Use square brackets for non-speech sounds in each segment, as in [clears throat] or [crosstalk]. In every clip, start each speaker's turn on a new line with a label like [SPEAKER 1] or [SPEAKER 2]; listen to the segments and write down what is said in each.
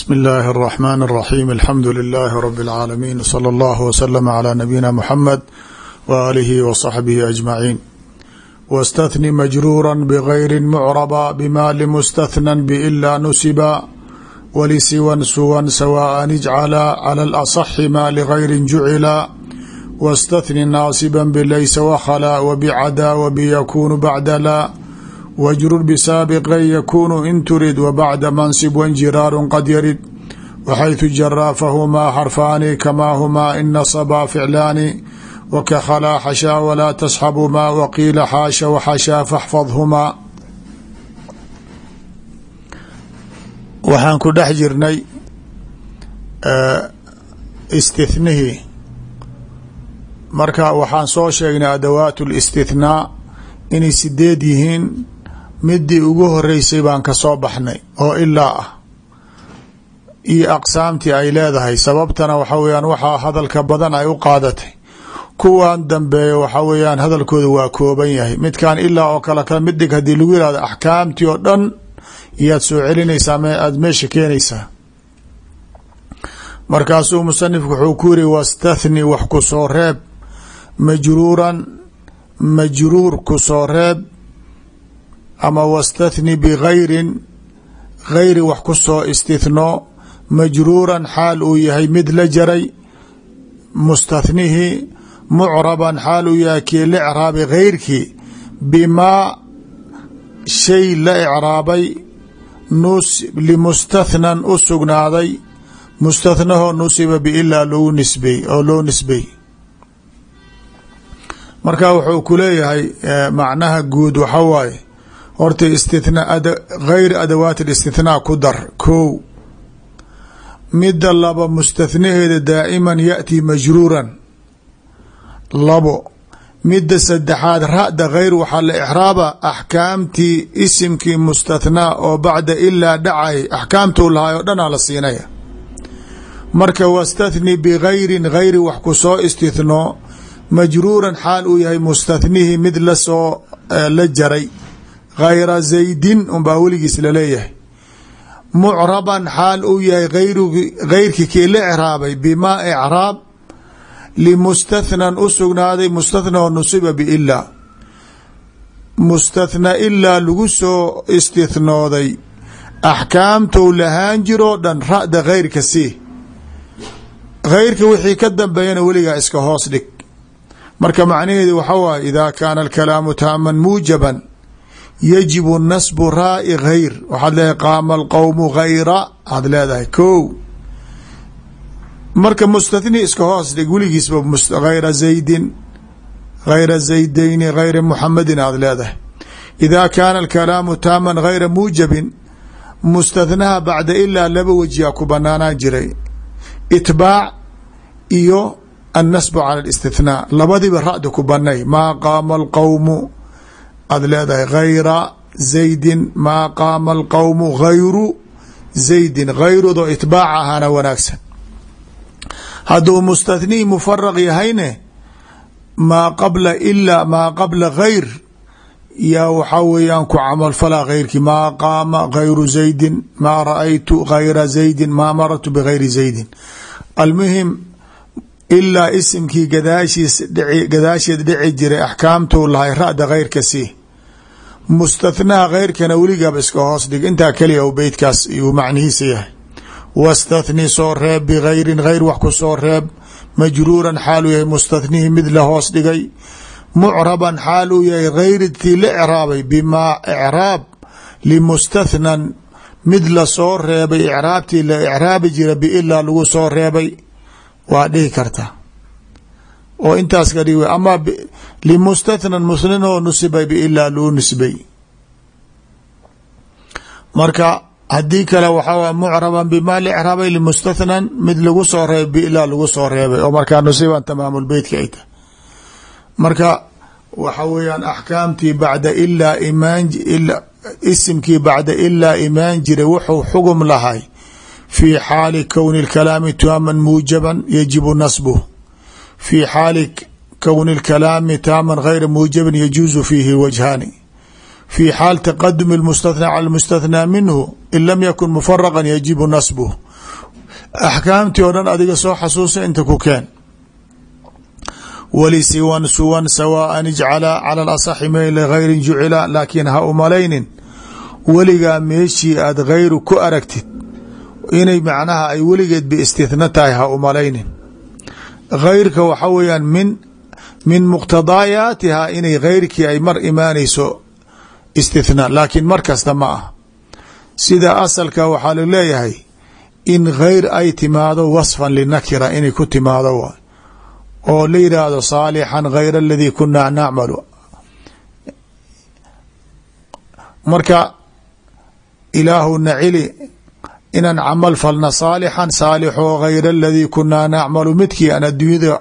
[SPEAKER 1] bsmi اllahi الرحmn الرaxيm alxamdu لilh rb العaalamiin slى اllah wslm عlى nabiyina mxamed w alihi w صaxbihi aجmaciin wاstثni majruura bغayri mcrba bma lmstثnى bإla nusiba walisiwan suwan sawاء اjcala clى اlaصxi ma lغayri jucila wاstثni naasiba blaysa wkhlا wbcda wbyakunu bacda la wjrur bisaabiqan yakunu in turid wabacda mansib wanjiraaru qad yarid waxaytu jaraa fahumaa xarfaani kamaa humaa in nasabaa ficlaani waka khalaa xashaa walaa tasxabumaa waqiila xaasha waxashaa faxfadhumaa waxaan ku dhex jirnay istihnihii marka waxaan soo sheegnay adawaat اlistithnaa inay sideed yihiin midii ugu horeysay baan ka soo baxnay oo ilaa ah. Iyo aqsaamtii ay leedahay sababtana waxa weyaan waxaa hadalka badan ay u qaadatay. Kuwan dambeeya waxa weyaan hadalkooda waa kooban yahay. Midkan ilaa oo kale kale mid dhig haddii lagu yihahdo axkaamtii oo dhan iyaad soo celinaysaa aada meesha keenaysaa. Markaasuu musanifku wuxuu ku yiri wastathni wax ku soo reeb. Majruuran majruur ku soo reeb ama wastathni bigayrin gayri wax ku soo istithnoo majruuran xaal uu yahay mid la jaray mustathnihi mucraban xaal uu yahay kii la ecraabay gayrkii bimaa shay la ecraabay limustathnan u sugnaaday mustathnahoo nusiba biilaa logu nisbey oo loo nisbey marka wuxuu ku leeyahay macnaha guud waxa waaye horta istithnaa gayr adawaat اlistithnaa ku dar kow. Mida laba mustathnaheeda daa'iman yaأti majruuran. Labo. Mida saddexaad ra'da gayr waxaa la exraaba axkaamtii isimkii mustathnaa oo bacda ilaa dhacay axkaamtuu lahay oo dhanaa la siinaya. Marka wastathni bigayrin gayri wax ku soo istithnoo majruuran xaal uu yahay mustathnihii mid la soo la jaray gayra zaydin unbaa weligiis la leeyahay mucraban xaal uu yahay gayrkii kii la ecraabay bimaa ecraab limustathnan u sugnaaday mustathnao nusiba biilaa mustathna ilaa lagu soo istithnooday axkaamtou lahaan jiroo dhan ra'da gayrka sii gayrka wixii ka dambeeyana weligaa iska hoos dhig marka macnaheedu waxa waaye idaa kaana alkalaamu taaman muujaban yajibu nasbu raa'i gayr waxaad leedahay qaama alqowmu gayra aad leedahay ko marka mustathni iska hoos dhig weligiisba gayra zaydin gayra zaydayni gayra muxamedin aad leedahay. Idaa kaana alkalaamu taaman gayra muujabin mustathnaha bacda ilaa laba wejiyaa ku banaanaan jiray. Itbaac iyo annasbu cala alistithnaa labadiba ra'da ku banay maa qaama alqowmu aad leedahay gayra zaydin maa qaama alqowmu gayru zaydin. Gayrudoo itbaac ahaana wanaagsan. Hadduu mustathnii mufaraq yahayne maa qabla ilaa maa qabla gayr yaa waxaa weeyaan ku camalfalaa gayrkii maa qaama gayru zaydin maa ra'aytu gayra zaydin maa marartu bigayri zaydin. Almuhim ilaa isimkii gadaashiis dhici gadaasheed dhici jiray axkaamtuu lahay ra'da gayrka sii mustathnaha gayrkana weligaaba iska hoos dhig intaa keliya u beytkaas iyuu macnihiisa yahay wastathni soo reeb bigayrin gayr wax ku soo reeb majruuran xaal uu yahay mustathnihii mid la hoos dhigay mucraban xaal uu yahay gayritii la ecraabay bimaa ecraab limustathnan mid la soo reebay ecraabtii la ecraabi jira biilaa lagu soo reebay waa dhihi karta oo intaas ka dhig ama limustathnan muslinoo nusibay biilaa luu nisbay. Marka haddii kale waxaa mucraban bimaa lecraabay limustathnan mid lagu soo reebay biilaa lagu soo reebay oo markaa nusiban tamaamulbeytka ay tahay. Marka waxa weeyaan axkaamtii bacda ilaa imaan isimkii bacda ilaa imaan jiray wuxuu xugum lahay fii xaali kowni اlkalaami taaman muujaban yajibu nasbuh fii xaali kowni اkalaami taaman gayra muujabin yajuuzu fiihi wajhaani fii xaal taqadumi اmustathna cala mustahnaa minhu in lam yakun mufaraqan yajibu nasbuh axkaamtii o dhan adiga soo xasuusa inta ku keen wali siwan suwan sawaaan ijcalaa cala asaxi me ligayrin jucila laakiin ha umalaynin weligaa meeshii aad gayru ku aragtid inay macnaha ay weligeed biistihna tahay ha umalaynin gayrka waxa weeyaan min min muqtadaayaatiha inay gayrkii ay mar imaanayso istithnaa laakiin mar kasta ma ah sida asalka waxaa la leeyahay in gayr ay timaado wasfan linakira inay ku timaado waay oo la yidhaahdo saalixan gayr aladii kunaa nacmalu marka ilaahuna cili inaan camal falna saalixan saalixoo gayr aladii kunaa nacmalu midkii aan adduunyada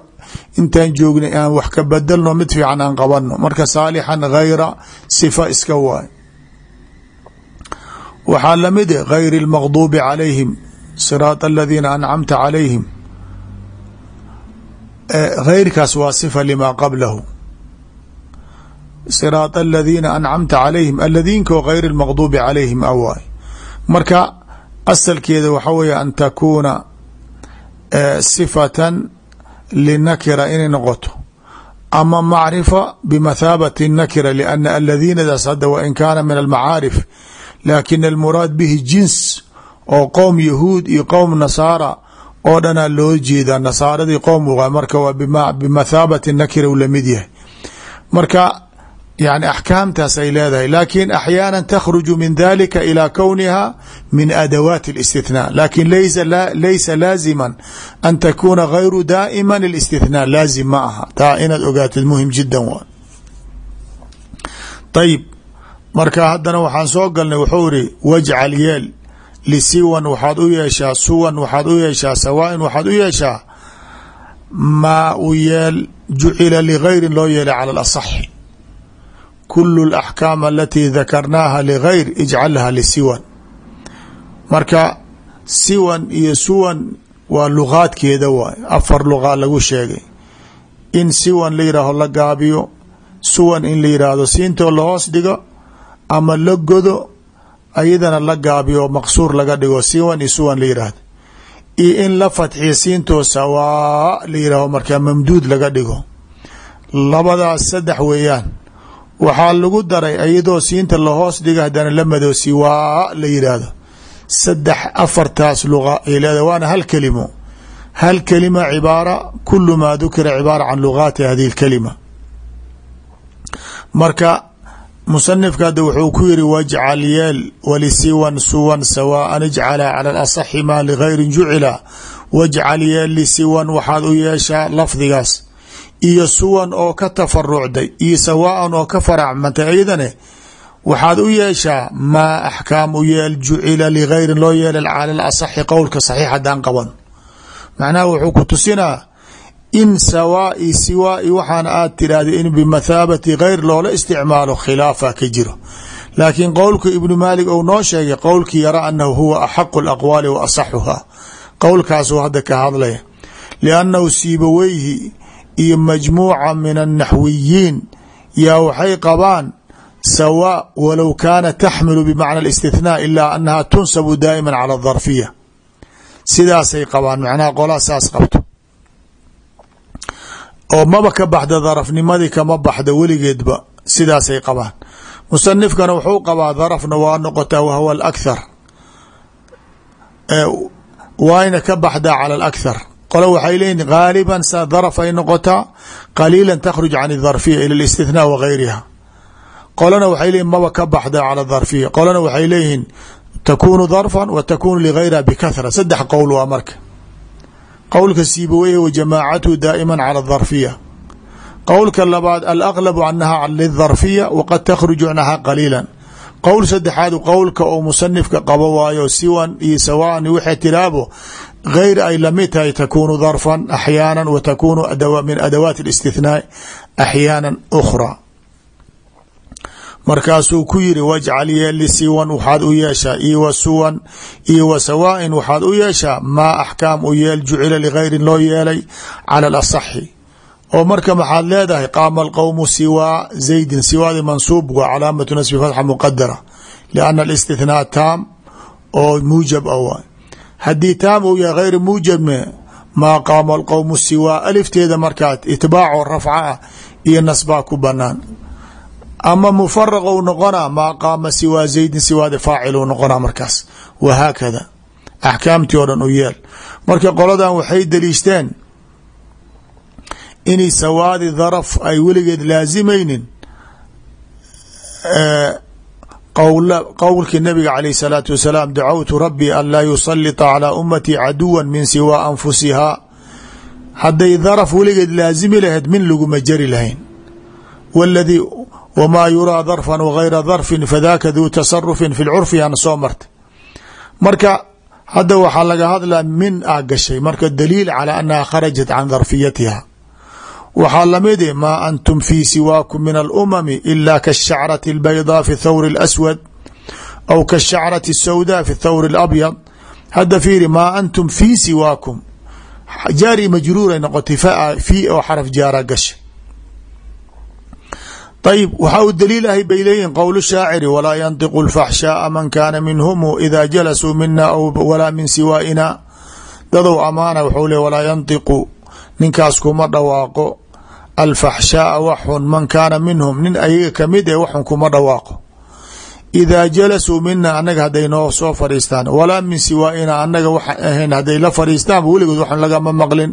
[SPEAKER 1] intaan joognay aan wax ka bedelno mid fiican aan qabano marka saalixan gayra sifa iska waay waxaa lamid gayr اlmaqduubi calayhim siraaط aladiina ancamta calayhim gayrkaas waa sifa lima qablahu siraaط aladiina ancamta calayhim aladiinkoo gayr اlmaqduubi calayhim awaay marka asalkeeda waxa weeye an takuuna sifatan linakira inay noqoto ama macrifa bimathaabati nakira liana aladiinadaas hadda wain kaana min almacaarif laakiin almuraad bihi jins oo qowm yahuud iyo qowm nasaara oo dhanaa loo jeedaa nasaaradii qowm marka waa bimathaabati nakira u la mid yahay. Marka yani axkaamtaas ay leedahay lakin axyaana takhruju min dalika ilى kowniha min adawaati اlاstithnaa lakin laysa laazima an takuna gayru daa'ima اlاstithnaa laazim ma aha taa inaad ogaatid muhim jida wa ayib marka haddana waxaan soo galnay wuxuu iri wajcal yeel lisiwan waxaad u yeeshaa suwan waxaad u yeeshaa sawaain waxaad u yeeshaa maa u yeel jucila ligayrin loo yeelay cala اlaصaxi kulu اlaxkaam alatii dakarnaaha ligayr ijcalha lisiwan marka siwan iyo suwan waa lugaadkeeda waay. Afar lugaa lagu sheegay. In siwan la yihaaho la gaabiyo suwan in la yidhaahdo siintoo lahoos dhigo ama la godo ayadana la gaabiyo maqsuur laga dhigo siwan iyo suwan la yidhaahdo iyo in la fatxiyo siintoo sawaa la yidhaaho markaa mamduud laga dhigo. Labadaas saddex weeyaan waxaa lagu daray iyadoo siinta lahoos dhiga haddana la mado siwaa la yidhaahdo. Saddex afartaas luqa ay leedahay waana hal kelimo. Hal kelima cibaara kulu maa dukira cibaara can lugaati hadihi اlkalima marka musanifka hadda wuxuu ku yiri wajcal yeel walisiwan suwan sawaaan ijcala cala alasaxi maa ligayrin jucila. Wajcal yeel lisiwan waxaad u yeeshaa lafdigaas iyo suwan oo ka tafarucday iyo sawaan oo ka faracmantay ayadane waxaad u yeeshaa maa axkaam u yeel jucila ligayrin loo yeelay cala alasaxi qowlka saxiix haddaan qaban. Macnaha wuxuu ku tusinaa in sawaai siwaai waxaan aad tiraahda in bimathaabati gayr loola isticmaalo khilaafa ka jiro. Laakiin qowlka ibnu maalik ou noo sheegay qowlkii yara anahu huwa axaqu alaqwaali wa asaxuha. Qowlkaasuu hadda ka hadlaya liannahu siibaweyhi iyo majmuuca min annaxwiyiin. Yaa waxay qabaan sawaa walow kaana taxmilu bimacna alistithnaa ilaa annahaa tunsabu daa'iman cala adarfiya sidaasay qabaan macnaha qolaa saas qabto. Oo maba ka baxda darafnimadii kama baxda weligeedba sidaasay qabaan. Musanifkana wuxuu qabaa darafna waa noqotaa wahwa alakhar waayna ka baxdaa cala alakhar qole waxay leeyihin gaaliban sa daraf ay noqotaa qaliila takhruj can اdarfiya ila اlاstithnaa wa gayriha qolana waxay leeyihin maba ka baxda cala darfiya qolana waxay leeyihiin takunu darfan wa takunu ligayriha bikahra saddex qowl waa marka qowlka siibaweyhe wa jamaacatu daa'ima cala darfiya qowlka labaad alaqlabu anaha lidarfiya waqad takhruju anaha qaliila qowl saddexaad qowlka oo musanifka qabo waayo siwan iyo sawaan waxay tiraabo gayr ay la mid tahay takunu darfan axyaana wa takunu min adawaati اlاstithnaa axyaana ukhra markaasuu ku yiri wajcal yeeli siwan waxaad u yeeshaa iyo wa suwan iyo wa sawaain waxaad u yeeshaa maa axkaam u yeel jucila ligayrin loo yeelay cala alasaxi oo marka maxaad leedahay qaama alqowmu siwaa zaydin siwaadi mansuub waa calaamatu nasbi fatxa muqadara lianna alistithnaa taam oo muujab a waay haddii taam uu yahay hayr muujabne maa qaama alqowmu siwaa alifteeda markaa itbaaco rafca ah iyo nasbaa ku banaan ama mufaraq ou noqonaa maa qaama siwaa zaydin siwaada faacil u noqonaa markaas. Wahaakada axkaamtii oo dhan u yeel marka qoladan waxay daliishteen inay sawaadi daraf ay weligeed laasimaynin qowlkii nabiga caleyh salaatu wasalaam dacawtu rabbii an laa yusalita calaa ummatii caduwa min siwaa anfusihaa hadday daraf weligeed laasimi lahayd min laguma jari lahayn. Wladii wmaa yuraa darfan wagayra darfin fadaka duu tasarufin fi lcurfi ana soo martay. Marka hadda waxaa laga hadlaa min a gashay. Marka daliil calى anaha kharajat can darfiyatiha waxaa lamid maa antum fi siwaakum min alumami ila kaashacrati اlbaydaa fi thawr اlaswad aw kaashacrati الsawda fi thawr اlabyad hadda fiiri maa antum fi siwaakum jaari majruuray noqotay fi oo xaraf jaara gashay ayb waxaa u daliil ahay bay leeyihin qowl shaaciri walaa yantiqu اlfaxshaaa man kaana minhum ida jalasuu mina walaa min siwaaina dadow amaana wxuu le walaa yantiqu ninkaas kuma dhawaaqo alfaxshaaa waxun man kaana minhum nin ayaga kamid e waxun kuma dhawaaqo idaa jalasuu mina anaga hadday noo soo fadhiistaan walaa min siwaaina anaga waxaan ahayn hadday la fadhiistaanba weligood waxun lagama maqlin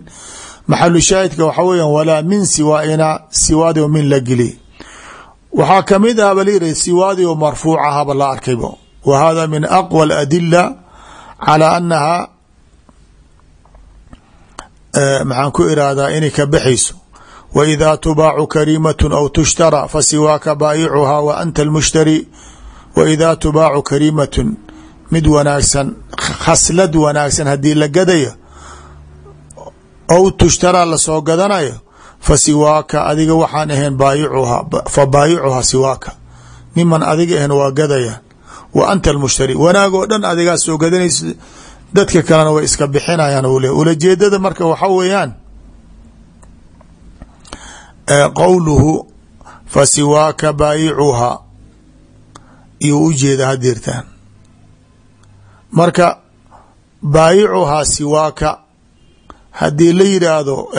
[SPEAKER 1] maxalu shaahidka waxaa weya walaa min siwaaina siwaado min la geli waxaa kamid ahba layiri siwaadi oo marfuuc ahaba la arkaybo wa hada min aqwى اadila calى anaha maxaan ku irahdaa inay ka baxayso waإida tubaacu kariimaة aw tushtara fasiwaaka baayicuhaa wa anta اlmushtari waإida tubaacu kariimaة mid wanaagsan khaslad wanaagsan hadii la gadayo aw tushtara lasoo gadanayo fa siwaaka adiga waxaan ahayn baayicuhaa fa baayicuhaa siwaaka niman adiga ahayn waa gadayaan wa anta almushtari wanaag oo dhan adigaa soo gadanaysa dadka kalena way iska bixinayaan u le ulajeedada marka waxa weeyaan qowluhu fa siwaaka baayicuhaa iyuu u jeeda hadirtaan marka baayicuhaa siwaaka haddii la yidhaahdo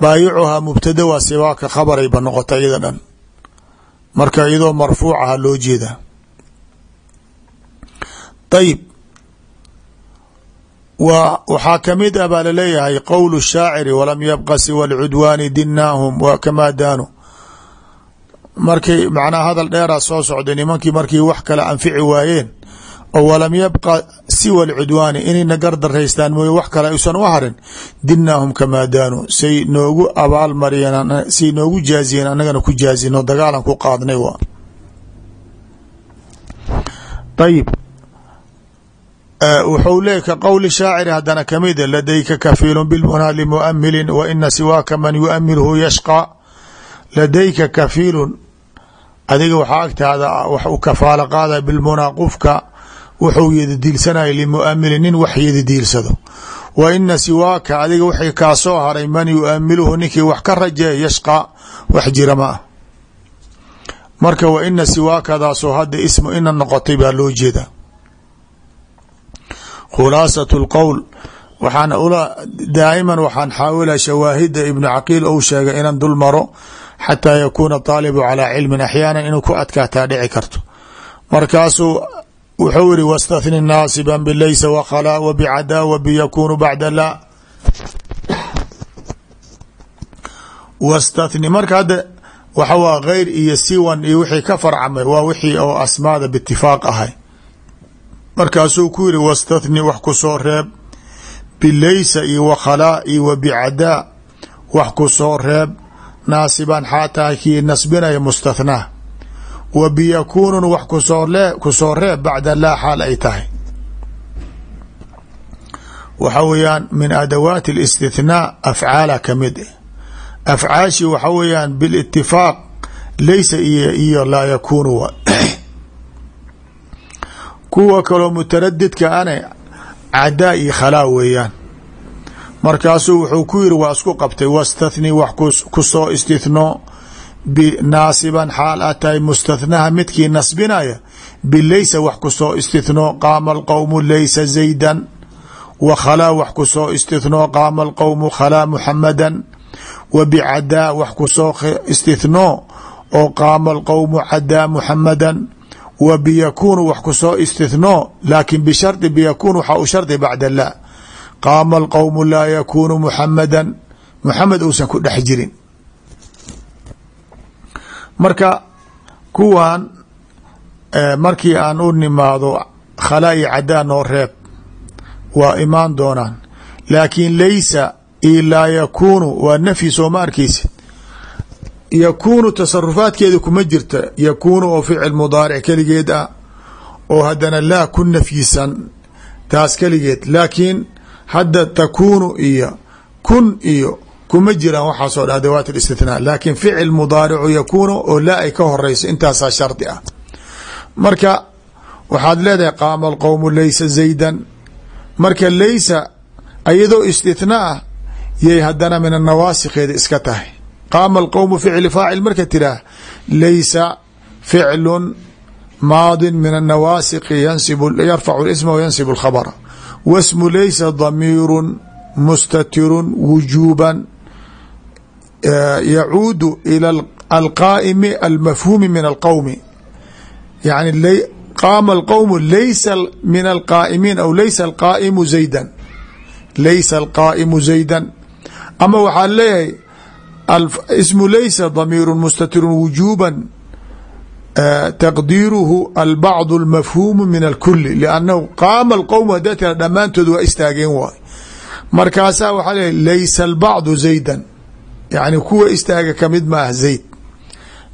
[SPEAKER 1] baayicuhaa mubtada waa siwaaka khabarayba noqota iyada dhan. Marka iyadoo marfuucaha loo jeeda ayib waxaa ka mid ah baa la leeyahay qowl shaaciri walam yabqa siwa lcudwaani dinaahum wa kamaa daanu markay macnaha hadal dheeraa soo socday nimankii markii wax kale anfici waayeen oo walam yabqa siwa lcudwaani inayna gardaraystaan mooye wax kale aysan u harin dinaahum kamaa daanu say noogu abaal mariyeen say noogu jaaziyeen annagana ku jaazino dagaalan ku qaadnay wa ayib wuxuu leey ka qowli shaaciri haddana kamida ladayka kafiilu bilmunaa limuamilin wa ina siwaaka man yuamilhu yashqى ladayka kafiilun adiga waxaa agtaada wax u kafaalo qaada bilmunaa qofka wuxuu yadadiilsanaya limuamilin nin wax yadadiilsado wa ina siwaaka adiga wixii kaa haray man yuamilhu ninkii wax ka rajeeya yashqى wax jira ma ah. Marka wa ina siwaakadaasoo hadda ismu ina noqotay baa loo jeeda khulaasat اlqowl waxaan daa'iman waxaan xaawila shawaahida ibnu caqiil ou sheegay inaan dul maro xataa yakuuna aalibu calaa cilmin axyaanan inuu ku adkaataa dhici karto. Markaasuu wuxuu yihi wاstahni naasiban bilaysa wakhlaa wbicada wbiyakunu bacda la wstahni marka hadda waxa w geyr iyo siwan iyo wixii ka farcamay waa wixii oo asmaada bitifaaq ahay markaasuu ku yihi wastathni wax ku soo reeb bilaysa iyo wakhalaa iyo wa wax ku soo reeb naasiban xaataha kii nasbinaya mustathnaa wa biyakuunun wax ku soo ku soo reeb bacda laa xaal ay tahay. Waxa weeyaan min adawaati اlistithnaa afcaala ka mid afcaashi waxa weeyaan bilitifaaq laysa iyo iyo laa yakuunu kuwa kaloo mutaradidka ane cadaa iyo khalaa weeyaan. Markaasuu wuxuu ku yiri waa isku qabtay wastathni wax ku soo istithnoo binaasiban xaal a tahay mustathnaha midkii nasbinaya bilaysa wax ku soo istithnoo qaama alqowmu laysa zaydan wa khalaa wax ku soo istithnoo qaama alqowmu khalaa muxamadan wa bicadaa wax ku soo istithnoo oo qaama alqowmu cadaa muxamadan wa biyakuunu wax ku soo istithnoo laakin bishardi biyakuun waxaa u shardi bacda lah qaama alqowmu laa yakuunu muxamadan muxamed uusan ku dhex jirin. Marka kuwan markii aan u nimaado khalaa iyo cadaa noo reeb waa imaan doonaan. Laakiin laysa io laa yakuunu waa nafyi sooma yakuunu tasarufaadkeeda kuma jirta. Yakuunu oo ficil mudaaric keligeed ah oo haddana laa ku nafyisan taas keligeed. Laakiin hadda takuunu iyo kun iyo kuma jiraan waxaasoo dha adawaat اlاstithnaa laakiin ficil mudaaricu yakuunu oo laa ay ka horeyso intaasaa shardi ah. Marka waxaad leedahay qaama alqowmu laysa zaydan. Marka laysa ayadoo istithnaa ah yay haddana min anawaasikheeda iska tahay qaama alqowmu ficli faacil marka tiraah laysa ficlun maadin min anawaasiqi yarfacu isma wayansib alkhabra wasmu laysa damiiru mustatirun wujuuban eh, yacuudu ila alqaa'imi almafhuumi min alqowmi yani qaama alqowmu laysa min alqaa'imiin aw laysa alqaa'imu zaydan. Laysa alqaa'imu zaydan. Ama waxaa leeyahay ismu laysa damiiru mustatirun wujuuban taqdiiruhu albacd almafhuumu min alkuli liannahu qaama alqowmu hadaa tira dhammaantood waa istaageen waay markaasaa waxaa leeyahy laysa albacdu zaydan yani kuwa istaaga ka mid ma ah zayd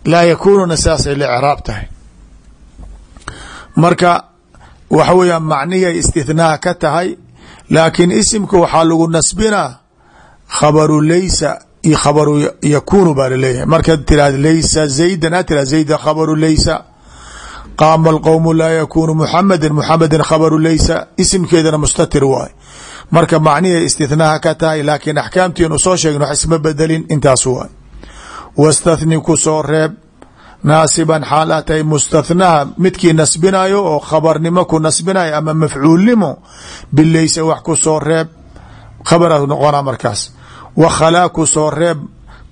[SPEAKER 1] laa yakuununa saasay la craab tahay marka waxa weeyaan macnihii istithnaa ka tahay laakiin isimka waxaa lagu nasbinaa khabaru laysa iyo khabaru yakuunu baa la leeyahay markaad tirahda laysa zaydan a tira zayda khabaru laysa. Qaama alqowmu laa yakuunu muxameda muxamedin khabaru laysa. Isimkeedana mustatir waay. Marka macnihii istithnaaha ka tahay laakiin axkaamtiinu soo sheegn wax isma bedelin intaas waay. Wastathni ku soo reeb naasiban xaal a tahay mustathnaha. Midkii nasbinayo oo ku nasbinayo ama mafcuulnimo bileysa wax ku soo reeb khabara noqona markaas wa khalaa ku soo reeb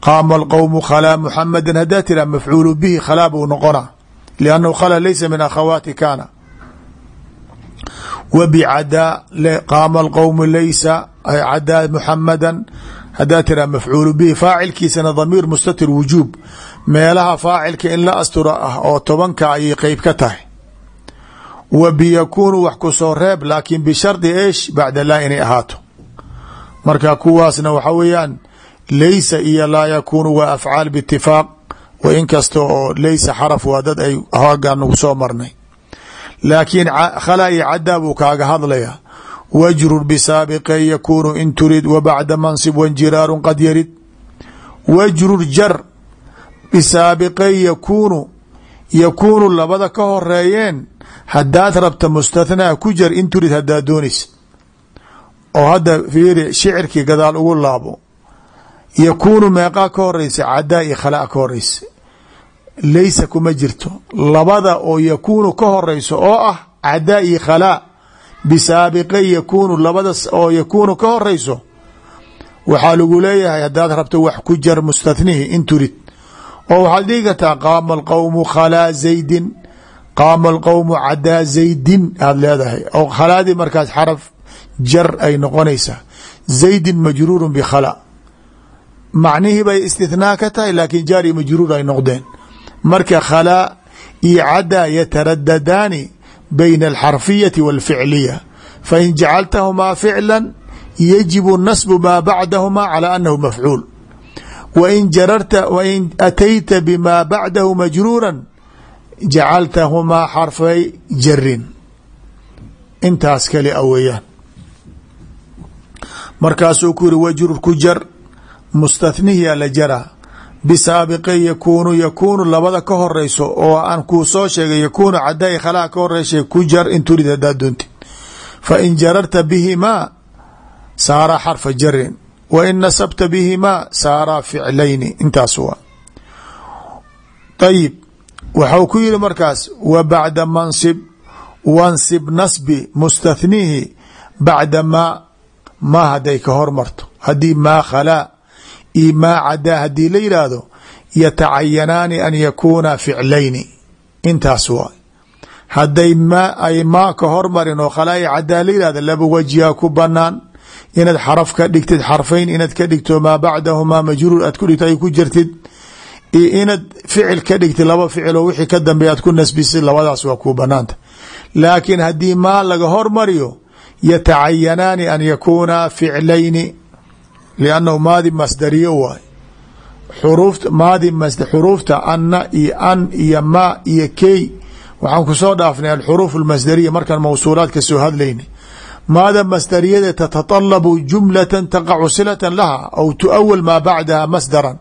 [SPEAKER 1] qaama alqowmu khalaa muxamedin hadaa tira mafcuulu bihi khalaa buu noqona liannahu khala laysa min akhawaati kaana. Wa bicadaa qaama alqowmu laysa cadaa muxamadan hadaa tira mafcuulu bihi faacilkiisana damiir mustatir wujuub. Meelaha faacilka in la astura ah oo tobanka ayay qeyb ka tahay. Wa biyakuunu wax ku reeb laakiin bishardi eesh bacda laa inay ahaato marka kuwaasna waxa weeyaan laysa iyo laa yakuunu waa afcaal biitifaaq wa in kasta oo laysa xaraf waa dad ay hoogaan nagu soo marnay. Laakiin khala iyo cadaa buu kaaga hadlaya wajrur bisaabiqe yakuunu in turid wa bacda mansib wanjiraaru qad yarid. Wajrur jar bisaabiqey yakuunu yakuunu labada ka horeeyeen haddaad rabta mustathnaa ku jar in turid haddaad doonaysa oo hadda fiiri shicirkii gadaal ugu laabo yakuunu meeqaa ka horeysa cadaa iyo khalaa ka horeysa laysa kuma jirto. Labada oo yakuunu ka horeyso oo ah cadaa iyo khalaa bisaabiqey yakuunu labadas oo yakuunu ka horeyso waxaa lagu leeyahay haddaad rabto wax ku jar mustathnihi in turid. Oo waxaad dhigi kartaa qaama alqowmu khalaa zaydin qaama alqowmu cadaa zaydin aada leedahay. Oo khalaadii markaas xaraf jar ay noqonaysaa zaydin majruurun bikhala macnihii bay istithnaa ka tahay laakiin jaari majruur ay noqdeen. Marka khalaa iyo cadaa yataradadaani bayna alxarfiyati walficliya fain jacaltahumaa ficla yajibu nasbu maa bacdahumaa calى anahu mafcuul wain jararta wain atayta bima bacdahu majruura jacaltahumaa xarfay jarin intaas kali a markaasuu ku yiri wajrur ku jar mustathnihiyaa la jaraa. Bisaabiqe yakuunu yakuunu labada ka horeyso oo aan kuu soo sheegay yakuunu cadaa khalaa ka horeysha ku jar in turid doontid fa in jararta bihimaa saaraa xarfa jarin wa in nasabta bihimaa saaraa ficlayni. Intaas waa. Ayib waxau ku yihi markaas wa bacda mansib wansib nasbi mustathnihi bacda maa maa hadday ka hormarto. Haddii maa khalaa io maa cadaa haddii la yidhaahdo yatacayanaani an yakuuna ficlayni. Intaas waay. Hadday maa ay maa ka hormarin oo khalaa iyo cadaa la yihahdo laba wajiha ku banaan inaad xaraf ka dhigtid xarfayn inaad ka dhigto maa bacdahumaa majruur aad ku dhigto ay ku jirtid. Iyo inaad ficil ka dhigtid laba ficil oo wixii waa laga hormariyo yatacayanaani an yakuuna ficlayni liannahu maadi masdariyo waay. Maadi xuruufta anna iyo an iyo maa iyo key waxaan ku soo dhaafnay alxuruuf almasdariya markaan mawsuulaad soo hadlayna maada masdariyada tatatalabu jumlatan taqacu silatan laha aw tuawal maa bacdaha masdaran.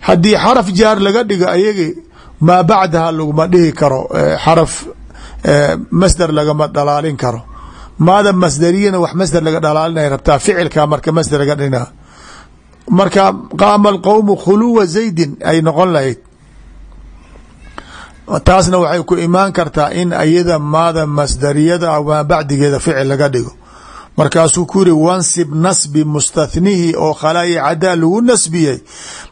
[SPEAKER 1] Haddii xaraf jaar laga dhigo ayagi maa bacdaha laguma dhihi karo xaraf masdar lagama dhalaalin karo maada masdariyana wax masdar laga dhalaalinay rabtaa. Ficilka marka masdar laga dhina marka qaama alqowmu khuluwa zaydin ay noqon lahayd. Taasna waxay ku imaan kartaa in ayada maada masdariyada maa bacdigeeda ficil laga dhigo. Markaasuu ku yiri wansib nasbi mustathnihi oo khalaayi cadaa lagu nasbiyey.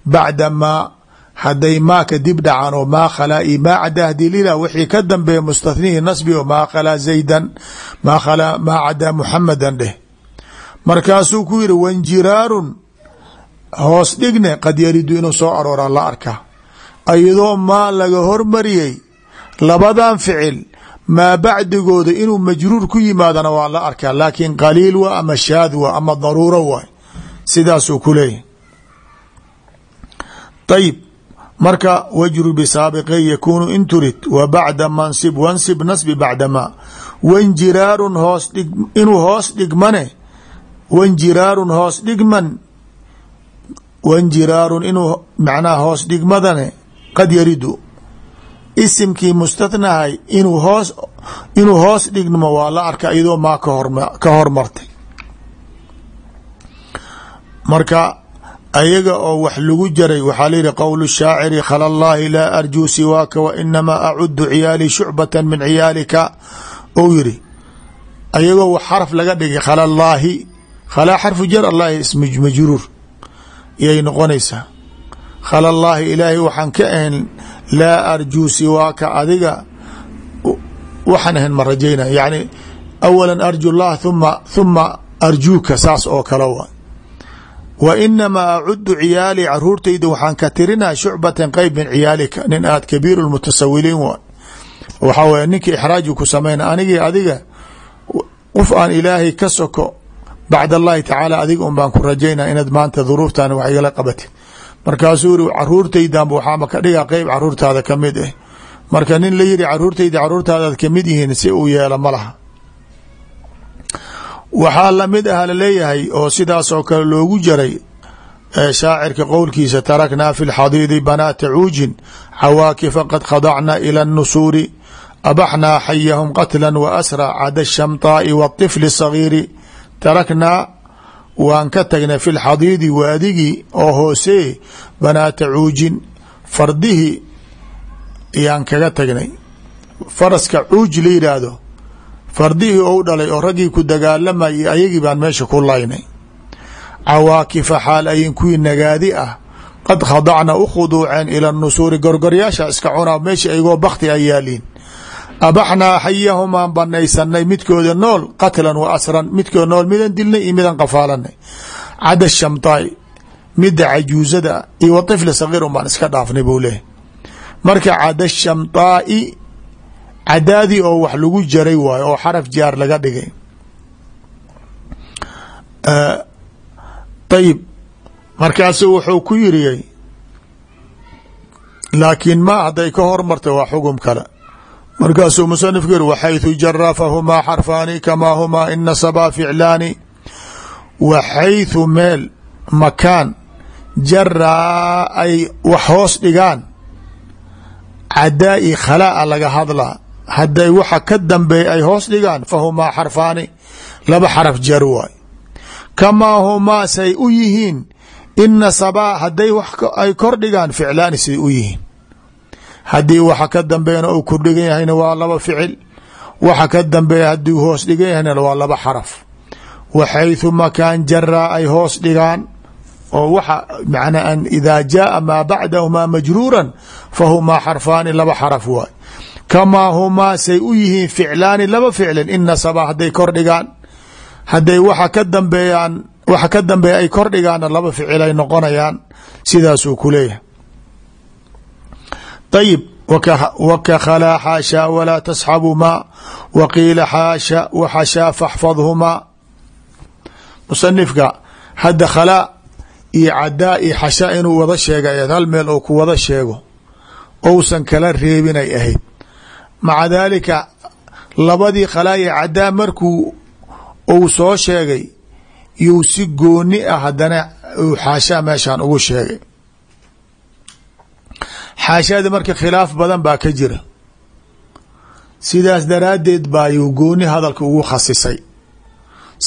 [SPEAKER 1] Bacda maa hadday maa ka dib dhacan oo maa khalaa maa cadaa wixii ka dambeeya mustathnihi nasbi oo maa khalaa zaydan maa khalaa maa cadaa muxamadan dheh. Markaasuu ku yiri wanjiraarun hoos dhigne qad yaridu inuu soo aroora la arkaa ayadoo maa laga hormariyey labadan ficil maa bacdigooda inuu majruur ku yimaadana waa la arkaa laakiin qaliil wa ama shaad wa ama daruuro waay sidaasuu ku leeyahy ayib marka wajru bisaabiqey yakuunu in turid wa bacda mansib wansib nasbi bacda maa wanjiraarun hoos dhig inuu hoos dhigmane wanjiraarun hoos dhigman wanjiraarun inuu macnaha hoos dhigmadane qad yaridu. Isimkii mustathnahay inuu hoos inuu hoos dhigmo waa la arka iyadoo maa ka hormartay. Marka ayaga oo wax lagu jaray waxaa layihi qowl shaaciri khala laa arjuu siwaaka wa inamaa acudu ciyaali shucbata min ciyaalika. Ou yiri ayagoo wax xaraf laga dhigay khala llaahi khalaa xarfu jar allahi ism majruur yay noqonaysaa. Khala llaahi ilaahay waxaan ka ahayn laa arjuu siwaaka adiga waxaan ahayn ma rajayna yani awala arju llah uma huma arjuuka saas oo kale wa wa inamaa acudu ciyaali caruurtayda waxaan ka tirinaa shucbatan qeyb min ciyaalika nin aad kabiiru lmutasawiliin wa waxaa weye ninka ixraaju ku samayna anigii adiga qof aan ilaahay ka soko bacd allahi tacaala adiga un baan ku rajaynaa inaad maanta duruuftan wax igala qabatid markaasuu iri caruurtaydanba waxaama ka dhigaa qeyb caruurtaada ka mid ah marka nin la yiri caruurtayda caruurtaadaad ka mid yihiin si uu yeelo ma laha waxaa la mid ah la leeyahay oo sidaas oo kale loogu jaray shaacirka qowlkiisa tarakna fi lxadiidi banaata cuujin cawaakifa qad khadacna ila nusuuri abaxnaa xayahum qatla waasra cada shamطaa'i waطifli sagiiri taraknaa waan ka tagnay fi lxadiidi waadigii oo hoose banaata cuujin fardihii ayaan kaga tagnay. Faraska cuuj la fardihii ou dhalay oo raggii ku dagaalamayay ayagii baan meesha ku laynay. Cawaakifa xaal ayin kuwii nagaadi ah. Qad khadacna u khuduuceen ila nusuuri gorgoryaasha iska cunaa meesha ayagoo bakti ay yaaliin abaxnaa xayahumaan banaysanay midkooda nool qatlan wa asran midkooda nool midan dilnay iyo midan qafaalanay. Cada shamtaay mida cajuuzada iyo wa tifli sagiir un baan iska dhaafnay buu leehay marka cada shamtaai cadaadii oo wax lagu jaray waayo oo xaraf jaar laga dhigay. Ayib markaasu wuxuu ku yiriyey laakiin ma hadday ka hormarta waa xugum kale. Markaasuu musanifku yiri waxayثu jara fahumaa xarfaani kamaa humaa in nasabaa ficlaani. Waxayثu meel makaan jaraa ay wax hoos dhigaan cadaa'i khalaa laga hadlaa hadday waxa ka dambeeya ay hoos dhigaan fahumaa xarfaani laba xaraf jar waay. Kamaa humaa say u yihiin in nasabaa hadday ay kor dhigaan ficlaani say u yihiin. Haddii waxa ka dambeeyana uu kordhigan yahayna waa laba ficil waxa ka dambeeya haddii hoos dhigan waa laba xaraf. Wa xayثu makaan jaraa ay hoos dhigaan oo waxa macnaa an idaa jaaa maa bacdahumaa majruuran fahumaa xarfaani laba xaraf waay kamaa humaa say u yihiin ficlaani laba ficlin in nasaba hadday kor dhigaan. Hadday waxa ka dambeeyaan waxa ka dambeeya ay kor dhigaanna laba ficil ay noqonayaan sidaasuu ku leeyahay. Ayib wka khlaa xaashaa walaa tasxabu maa wa qiila xaasha waxashaa faxfadhumaa musanifka hadda khalaa iyo cadaa iyo xashaa inuu wada sheega ayd hal meel oo ku wada sheego ousan kala reebinay ahayd maca daalika labadii khalaa iyo cadaa markuu uu soo sheegay yuu si gooni ah haddana uu xaashaa meeshan ugu sheegay. Xaashaada marka khilaaf badan baa ka jira. Sidaas daraaddeed baayuu gooni hadalka ugu khasisay.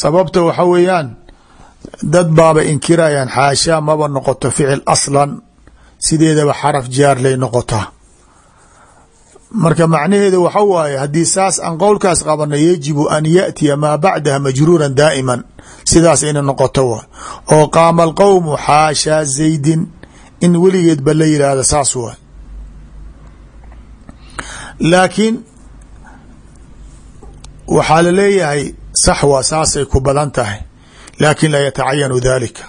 [SPEAKER 1] Sababta waxa weeyaan dad baaba inkirayaan xaashaa maba noqoto ficil aslan sideedaba xaraf jaar lay noqotaa marka macnaheeda waxa waaye haddii saas aan qowlkaas qabana yajibu an yaأtiya maa bacdaha majruuran daa'iman. Sidaas ina noqoto waay oo qaama alqowmu xaashaa zaydin. In weligeed ba la yidhaahda saas waay laakiin waxaa la leeyahay sax waa saasay ku badan tahay. Laakin laa yatacayanu dalika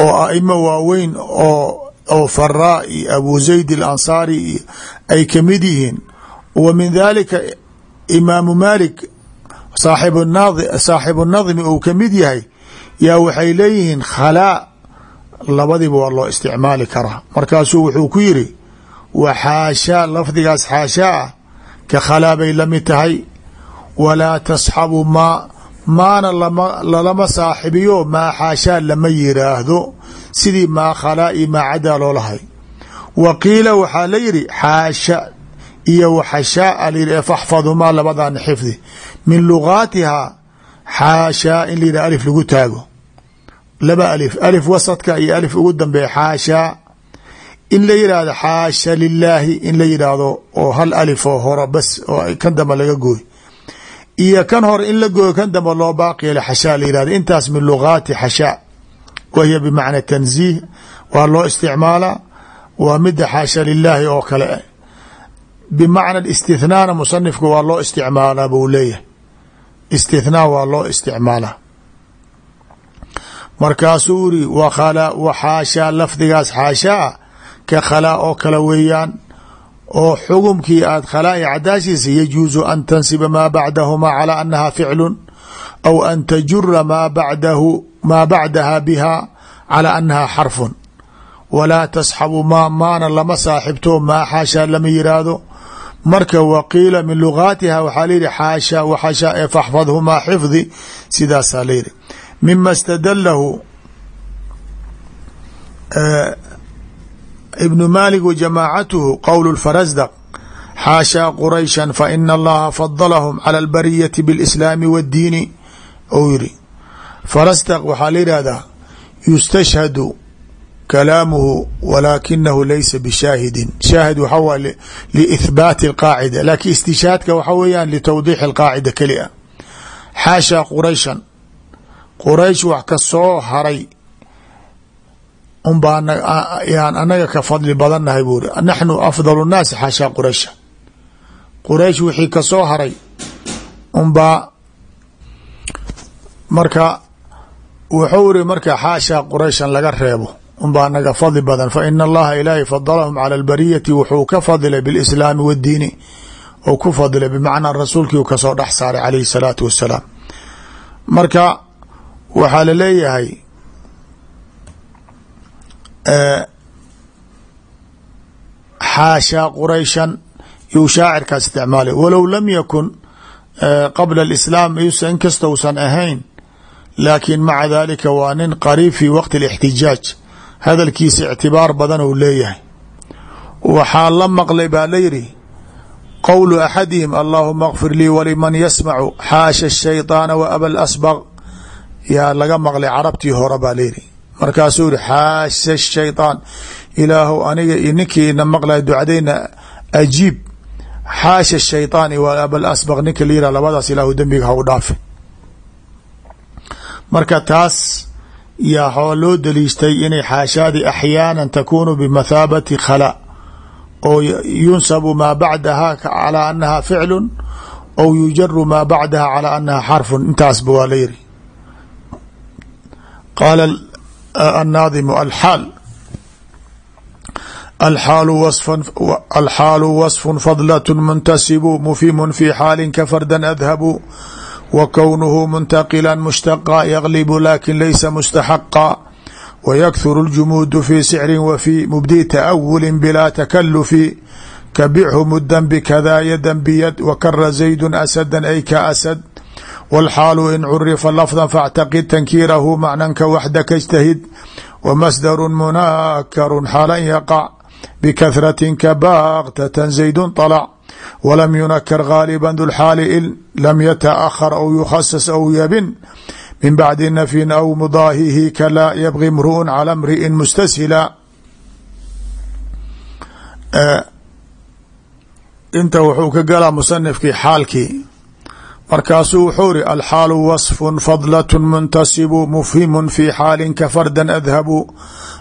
[SPEAKER 1] oo aimo waaweyn oo oo faraa iyo abu zayd alansaari iyo ay ka mid yihiin wa min dalika imaamu malik saaxibu nadmi uu ka mid yahay yaa waxay leeyihiin khalaa labadiba waa loo isticmaali karaa. Markaasuu wuxuu ku yiri wa xaashaa lafdigaas xaashaa ah ka khalaa bay la mid tahay walaa tasxabu maa maana lalama saaxibiyo maa xaashaa lama yiraahdo sidii maa khalaa iyo maa cadaa wa qiila waxaa la yidhi xaasha iyo waxashaa layidhi faxfadumaa labadana xifdi. Min lugaatihaa xaashaa in la yidhah alif lagu taago. Laba alif alif wasadka iyo alif ugu dambeeya xaashaa. In la yidhaahdo xaasha lilaahi in la yidhaahdo oo hal alif oo horo bas oo kan dambe laga gooy. Iyo kan hore in la gooyo kan dambe loo baaqiyale xashaa la yihahdo intaas min lugaati xashaa. Wa hiya bimacna tanziih waa loo isticmaalaa waa mida xaasha lilaahi oo kale bimacna istithnaana musanifka waa loo isticmaalaa buu leeyahay. Istithnaa waa loo isticmaalaa. Markaasuu iri waxaashaa lafdigaas xaashaa ka khalaa oo kale weeyaan oo xugumkii aad khalaa i cadaashiisa yajuusu an tansiba maa bacdahumaa calaa annaha ficlun aw an tajura maa bacdahu maa bacdaha biha calaa annaha xarfun. Walaa tasxabu maa maana lama saaxibto maa xaashaa lama yiraahdo marka waqiila min lugaatiha waxaa layihi xaasha waxashaa ee faxfadhumaa xifdi sidaasaa layihi mima stadalahu ibnu maalik wa jamaacatuhu qowl farasdaq xaashaa quraysha faina allaha fadalahum cala albariyati biاlislaami waاddiini ou yiri farasdaq waxaa la yihahdaa yustashhadu kalaamuhu walaakinahu laysa bishaahidin. Shaahid waxaa waa liithbaati alqaacida. Laakiin istishaadka waxaa weeyaan litawdiixi alqaacida keli a xaashaa qurayshan. Quraysh wax ka soo haray. Unbaa yaan anaga ka fadli badannahay buuri. Naxnu afdal nnaasi xaashaa quraysha. Quraysh wixii ka soo haray. Unbaa marka wuxuu laga reebo unbaa naga fadli badan. Fa ina allaha ilaahi fadalahum cala albariyati wuxuu ka fadilay bilislaami waaddiini ou ku fadilay bimacnaa rasuulkii u ka soo dhex saaray calayhi salaatu wassalaam. Marka waxaa la leeyahay xaashaa qurayshan yuu shaacirkaas isticmaalay. Walow lam yakun qabla alislaam yusa inkasta usan ahayn laakiin maca dalika waa nin qariib waqti alixtijaaj hadalkiisa ictibaar badan uu leeyahay waxaa la maqlay baa la yidhi qowlu axadihim allahuma kfir lii waliman yasmacu xaasha shayطaana wa aba lasbaq yaa laga maqlay carabtii hore baa layidhi markaasuu yihi xaasha shayطaan ilaahu aniga iyo ninkiina maqlay ducadeyna ajiib xaasha shayطaan wa aba lasbaq ninka la yihah labadaas ilaahu dembiga ha u dhaafi marka taas yaa loo daliishtay inay xaashaadi axyaana takunu bimathaabati khala oo yunsabu maa bacdaha calaa anaha ficlu ou yujaru maa bacdaha calaa anaha xarfun. Intaasba waa la yiri. Qaala annaadimu alxaal. Alxaalu wasfu fadlaة muntasibu mufhimu fi xaali ka farda adhabu wa kownuhu muntaqila mushtaqa yaglibu lakin laysa mustaxaqa wykthur اljumuudu fi sicri wa fi mubdi taawuli bila takalufi kabichu mudan bkada yadan biyad wakara zaydu asada ay ka asad wاlxaalu in curifa lafda faاctaqid tankiirahu macnanka waxdaka اjtahid wmasdaru munakaru xaalan yaqac bkahraة kabaktة zaydu طلc walam yunakar gaaliba dulxaali lam yataahar aw yukhasas aw yabin min bacdi nafyin aw mudaahihi kalaa yabqi mru'un cala mri'in mustashila inta wuxuu ka galaa musanifkii xaalkii markaasuu wuxuu ri alxaalu wasfun fadlatun muntasibu mufhimun fii xaalin ka fardan adhabu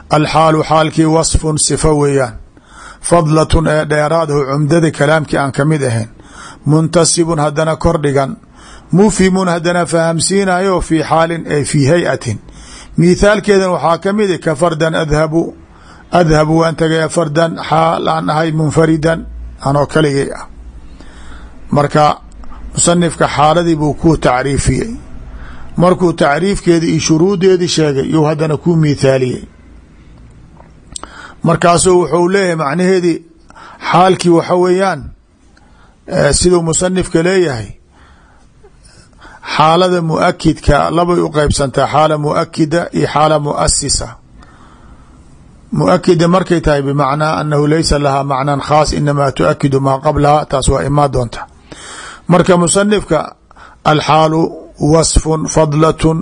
[SPEAKER 1] alxaalu xaalkii wasfun sifo weeyaan fadlatun ee dheeraadahu cumdada kalaamkii aan ka mid ahayn. Muntasibun haddana kor dhigan. Mufhimun haddana fahamsiinayo fii xaalin ay fii hay'atin. Mithaalkeedan waxaa ka mid ka fardan adhabu. Adhabu waan tagaya fardan xaal aan ahay munfaridan anoo kaligay ah. Marka musanifka xaaladii buu ku tacriifiyey. Markuu tacriifkeedi iyo shuruudeedii sheegay yuu haddana ku mithaaliyey markaasuu wuxuu leeyahay macnaheedii xaalkii waxa weeyaan siduu musanifka leeyahay xaalada muakidka labay u qeybsantaa xaala muakida iyo xaala muasisa muakida markay tahay bimacnaa anahu laysa lahaa macnan khaas inamaa tuakidu maa qablaha taas waa imaa doonta. Marka musanifka alxaalu wasfun fadlatun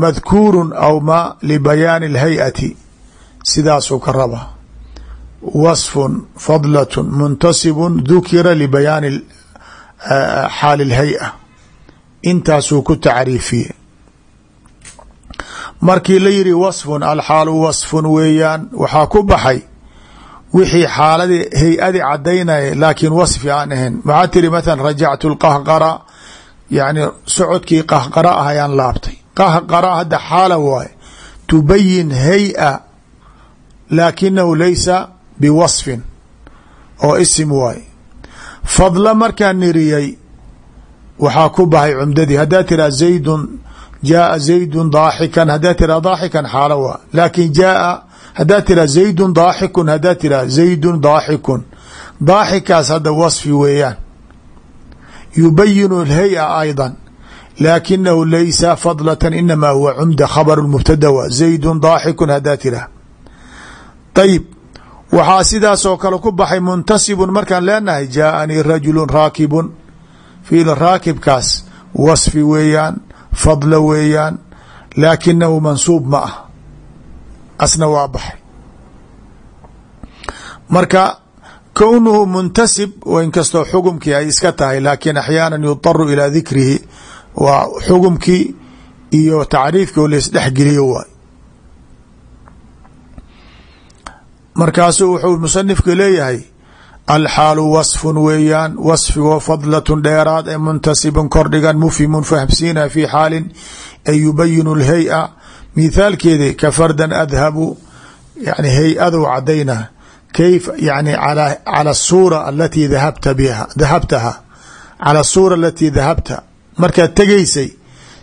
[SPEAKER 1] madkuurun aw ma libayaani اlhay-ati sidaasuu ka rabaa wasfun fadlaة muntasib dukira libayaani xaali اlhay-a intaasuu ku tacriifiyey. Markii la yihi wasfun alxaalu wasfun weeyaan waxaa ku baxay wixii xaaladii hay'adi cadaynaya laakiin wasfi aan ahayn. Maxaa tiri mathala rajactu lqahqara yani socodkii qahqara ah ayaan laabtay. Qahqara hadda xaala waaye. Tubayin hay'a laakinahu laysa biwasfin oo isim waaye fadla markaan niriyey waxaa ku bahay cumdadii. Haddaa tiraa zaydun jaaa zaydun daaxikan haddaa tiraa daaxikan xaalo waa. Laakin jaaa haddaa tiraa zaydun daaxikun haddaa tiraa zaydun daaxikun. Daaxikaas hadda wasfi weeyaan. Yubayinu lhay-a ayضa laakinahu laysa fadlatan inamaa huwa cumda khabr mubtada wa zaydun daaxikun haddaa tiraa ayib waxaa sidaasoo kale ku baxay muntasibun markaan leenahay jaaanii rajulu raakibun. Fiil raakibkaas wasfi weeyaan fadla weeyaan laakinahu mansuub ma ah. Asna waa baxay. Marka kownuhu muntasib inkastoo xugumkii ay iska tahay laakiin axyaana yudaru ilaa dikrihi waa xugumkii iyo tacriifkii oo laisdhexgeliyo waay markaasuu wuxuu musanifka leeyahay alxaalu wasfun weeyaan wasfigoo fadlatun dheeraad ee muntasibun kordhigan mufhimun fahmsiina fi xaalin ay yubayinu lhay-a. Mithaalkeedi ka fardan adhabu yani hay'adu cadayna kayf yani cala suura alatii dahabtaha cala suura alatii dahabta. Markaad tegaysay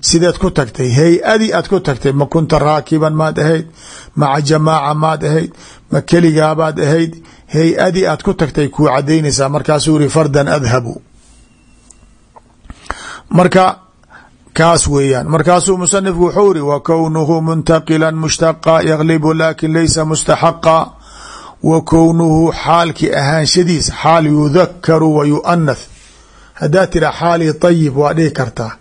[SPEAKER 1] sideed ku tagtay hay'adii aad ku tagtay ma kunta raakiban maad ahayd maca jamaaca maad ahayd ma keligaabaad ahayd hay'adii aad ku tagtay kuu cadaynaysaa markaasuu iri fardan adhabu. Marka kaas weeyaan. Markaasuu musanifku wuxuu iri wa kownuhu muntaqila mushtaqa yaglibu laakiin laysa mustaxaqa. Wa kownuhu xaalkii ahaanshadiis xaal yudakaru wa yuanath haddaad tira xaalii ayib waa dhihi kartaa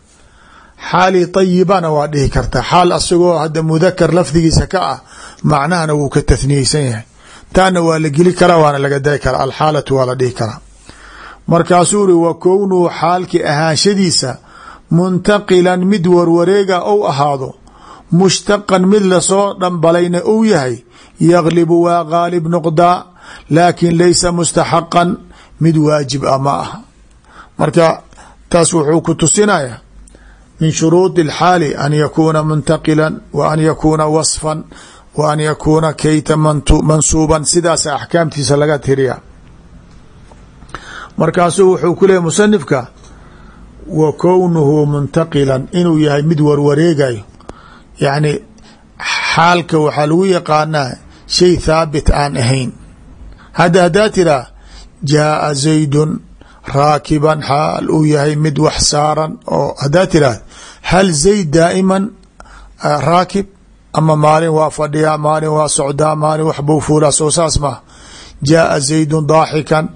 [SPEAKER 1] xaali ayibana waa dhihi kartaa xaal asagoo hadda mudakar lafdigiisa ka ah macnahana wuu ka tathniyeysan yahay. Taana waa la geli karaa waana laga dari karaa. Alxaalatu waa markaasuu uri wa kownuhu xaalkii ahaanshadiisa muntaqilan mid warwareega ou ahaado mushtaqan mid la soo dhambalayna uu yahay yaglibu waa gaalib noqdaa laakin laysa mustaxaqan mid waajib ah ma aha. Marka taas wuxuu ku tusinaya min shuruudi اlxaali an yakuuna muntaqilan wa an yakuuna wasfan wa an yakuuna kayta mansuuban. Sidaasa axkaamtiisa laga tiriya markaasuu wuxuu ku leeyay musanifka wa kownuhu muntaqilan inuu yahay mid warwareegayo yacni xaalka waxaa lagu yaqaanaa shay thaabit aan ahayn. Hadda haddaa tiraa jaaa zaydun raakiban xaal uu yahay mid wax saaran oo haddaa tiraah hal zayd daa'iman raakib ama maalin waa fadhiyaa maalin waa socdaa maalin wax buu fuulaa soo saas maa jaaa zaydun daaxikan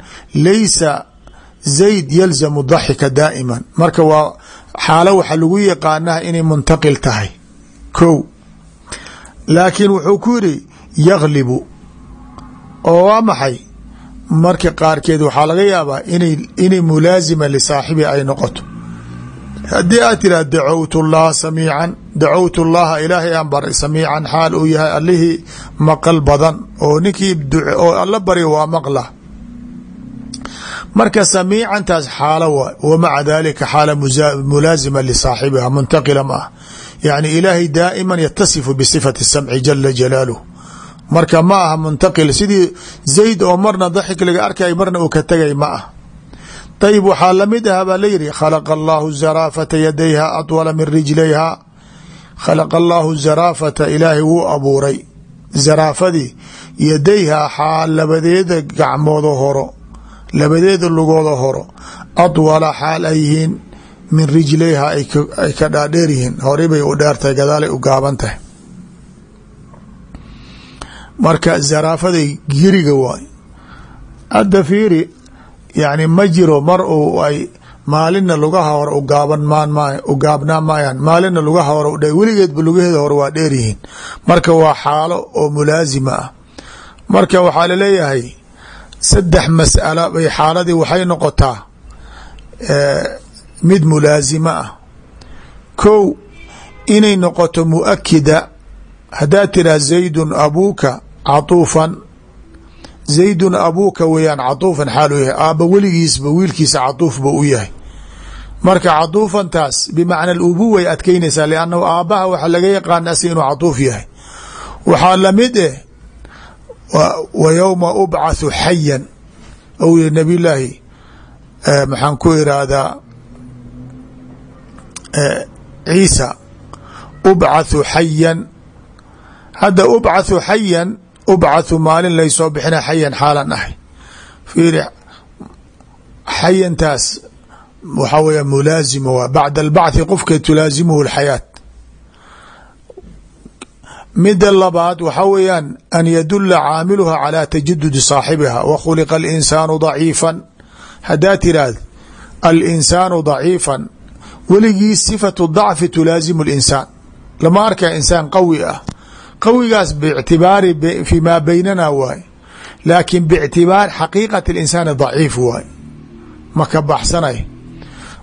[SPEAKER 1] laysa zayd yalzamu daxika daa'iman. Marka waa xaalo waxaa lagu yaqaanaa inay muntaqil tahay. Ko laakiin wuxuu ku yidhi yaglibu oo waa maxay marka qaarkeed waxaa laga yaabaa inay mulaazima lisaaxibi ay noqoto. Haddii aad tiraha dacowtu llaha samiican dacowtu llaha ilaahay aan baray samiican xaal uu yahay allihii maqal badan oo ninkii oo alla barya waa maqla. Marka samiicantaas xaalo waay wa maca xaala mulaazima lisaaxibiha muntaqila ma ah. Yacni ilaahay daa'iman yatasifu bisifati samci jala jalaaluh marka ma aha muntaqil sidii zayd oo marna daxik laga arkay marna uu ka tegay ma ah ayib waxaa la mid ah baa la yihi khalaqa allahu zaraafata yadayha atwala min rijlayha. Khalaqa allahu zaraafata ilaahay wuu abuuray. Zaraafadii yadayha xaal labadeeda gacmooda horo labadeeda lugooda horo. Adwala xaal ay min rijlayha ay ka dhaadheer yihiin. Horey bay u dheertahay gadaalay u gaaban tahay marka zaraafaday giriga waay. Hadda fiiri yani ma jiro mar uu ay maalina lugaha hore ma ugaabnaa maayaan. Maalina lugaha hore weligeedba lugaheeda hore waa dheer yihiin. Marka waa xaalo oo mulaasima ah. Marka waxaa la leeyahay saddex mas'ala bay xaaladii waxay noqotaa mid mulaasima ah. Kow inay noqoto muakida haddaad tiraa zaydun abuuka catuufan. Zaydun abuuka weeyaan catuufan xaal u yahay. Aabba weligiisba wiilkiisa catuufba u yahay. Marka catuufantaas bimacna alubuway adkeynaysaa liannahu aabbaha waxaa laga yaqaana asi inuu catuuf yahay. Waxaa la mid eh wa yowma ubcathu xayan ou yihi nabiy llaahi maxaan ku irahdaa ciisa ubcathu xayan hadda ubcathu xayan ubcathu maalin laysoo bixina xayan xaalan ahay. Fiiri xayantaas waxaa weya mulaazima waa bacda albachi qofka tulaazimuhu alxayaat. Mida labaad waxaa weeyaan an yadula caamiluha calى tajadudi saaxibiha wa khuliqa alinsaanu daciifan. Haddaa tiraahd alinsaanu daciifan weligii sifatu dacfi tulaazimu linsaan lama arkaa insaan qawi ah qawigaas bictibaari fi maa baynana waay laakin bictibaar xaqiiqat اlinsaani daciif waay ma ka baxsanay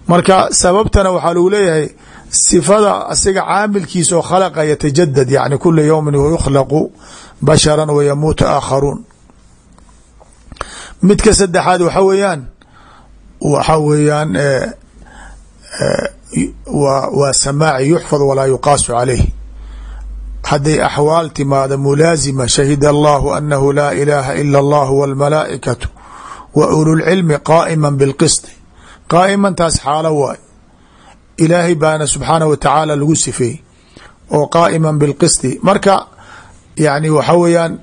[SPEAKER 1] marka sababtana waxaa lagu leeyahay sifada asiga caamilkiisa oo khalaqa yatajadad yani kula yowmin yukhlaqu bashara wa yamuutu aakharuun midka saddexaad waxa weeyaan waxa weeyaan waa samaaci yuxfad walaa yuqaasu calayh hadday axwaal timaada mulaazima shahida allahu anahu laa ilaaha ila allah wاlmalaa'ikatu wa ululcilmi qaa'ima bilqisti qaa'imantaas xaalo waay. Ilaahay baana subxaanah wa tacaala lagu sifeeyey oo qaa'ima bilqisti marka yani waxa weeyaan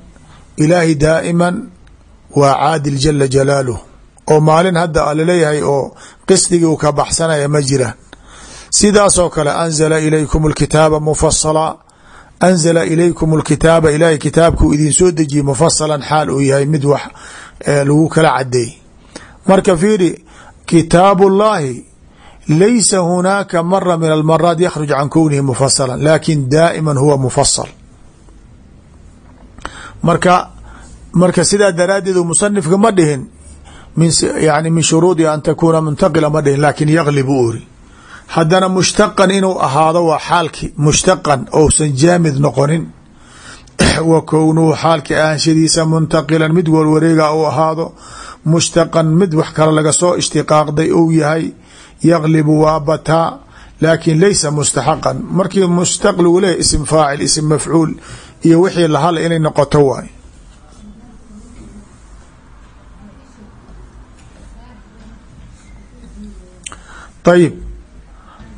[SPEAKER 1] ilaahay daa'iman waa caadil jala jalaaluh oo maalin hadda alaleeyahay oo qisdigii ka baxsanaya ma jiraan. Sidaasoo kale anzala ilaykum اlkitaaba mufasala anzala ilaykum اlkitaaba ilaahay kitaabkuu idin soo dejiyey mufasalan xaal uu yahay mid wax lagu kala cadeeyey marka fiiri kitaab اllahi laysa hunaaka mara min almaraat yakhruj can kownihi mufasala laakiin daa'ima huwa mufasal marka marka sidaa daraaddeed musanifka ma dhihin yani min shuruudi an takuuna muntaqila ma dhihin laakiin yaglibu uri haddana mushtaqan inuu ahaado waa xaalki mushtaqan ousan jaamid noqonin. [clears throat] Wa kownuhu xaalki ahanshadiisa muntaqilan mid warwareega uu ahaado mushtaqan mid wax kale laga soo ishtiqaaqday ou yahay yaglibu waa bataa laakin laysa mustaxaqan. Markii mushtaq lagu leeyahy ism faacil ism mafcuul iyo wixii lahal inay noqoto waay. Ayib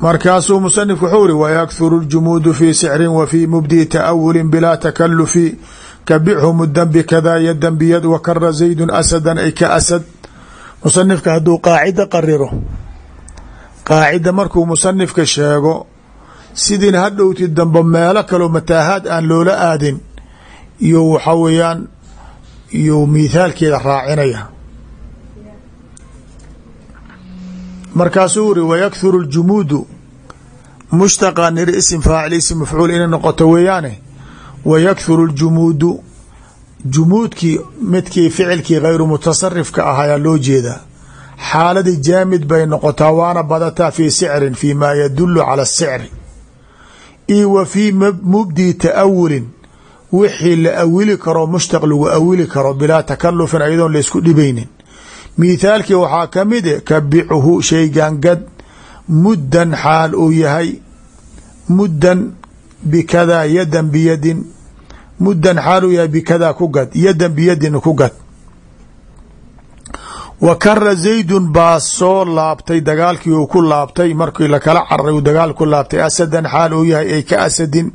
[SPEAKER 1] markaasuu musanifku wuxuu iri wayakhuru اljumuudu fi sicrin wa fi mubdi taawuli bilaa takalufi kabichu mudan bikada yadan biyad wakara asadan ay ka asad. Musanifka hadduu qaacida qariro qaacida markuu musanifka sheego sidiina hadhowti dambe meelo kaloo mataahaad aan loola aadin iyo waxaa weeyaan iyo mithaalkeeda raacinaya. Markaasuu uri wayakhuru mushtaqa niri isim faacil isim mafcuul inay noqoto weeyaane wa yakhuru ljumuudu jumuudkii midkii ficilkii hayru mutasarifka ahaayaa loo jeedaa. Xaaladii jaamid bay noqotaa waana badataa fii sicrin fii maa yadulu cala asicri io wa fii mubdii ta'awulin wixii la awili karo mushtaq lagu awili karo bilaa takalufin ayadoon laysku dhibaynin. Mithaalkii waxaa ka mid e muddan xaal uu yahay. Muddan bikadaa yadan biyadin. Muddan xaal uu yahay bikadaa ku gad. Yadan biyadin ku gad. Wa kara zaydun baa soo laabtay dagaalkii uu ku laabtay markii lakala cararay uu dagaal laabtay asadan xaal uu yahay ay ka asadin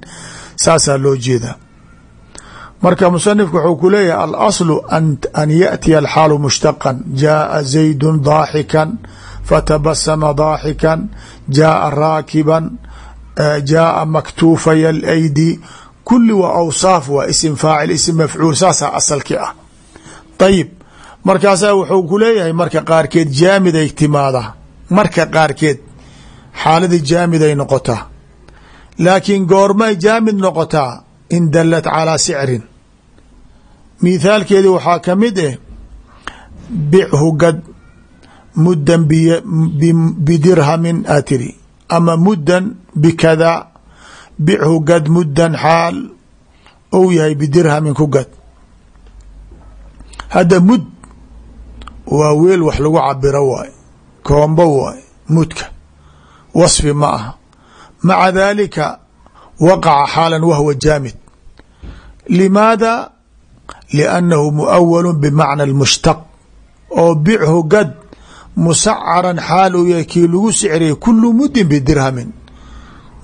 [SPEAKER 1] saasaa loo jeedaa. Marka musanifku wuxuu ku leeyahay alaslu an yaأtiya alxaalu mushtaqan jaaa zaydu daaxikan fatabasama daaxikan jaaa raakiban jaaa maktuufaya alaydi kuli waa awsaaf waa isim faacil isim mafcuul saasaa asalki ah ayib markaasaa wuxuu ku leeyahay marka qaarkeed jaamid ay timaadaa marka qaarkeed xaaladii jaamid ay noqotaa laakiin goormay jaamid noqotaa in dalat calaa sicrin mithaalkeedii waxaa ka mid eh gad muddan bidirhamin aa tiri. Ama muddan bikada bichu gad muddan xaal ou yahay bidirhamin ku gad. Hadda mud waa weel wax lagu cabiro waay koombo waay mudka. Wasfi ma aha. Maca daalika waqaca xaalan wahwa jaamid. Limaada? Liannahu muawalu bimacna almushtaq oo bichu gad musacaran xaal uu yahay kii lagu sicriyay kulu muddin bidirhamin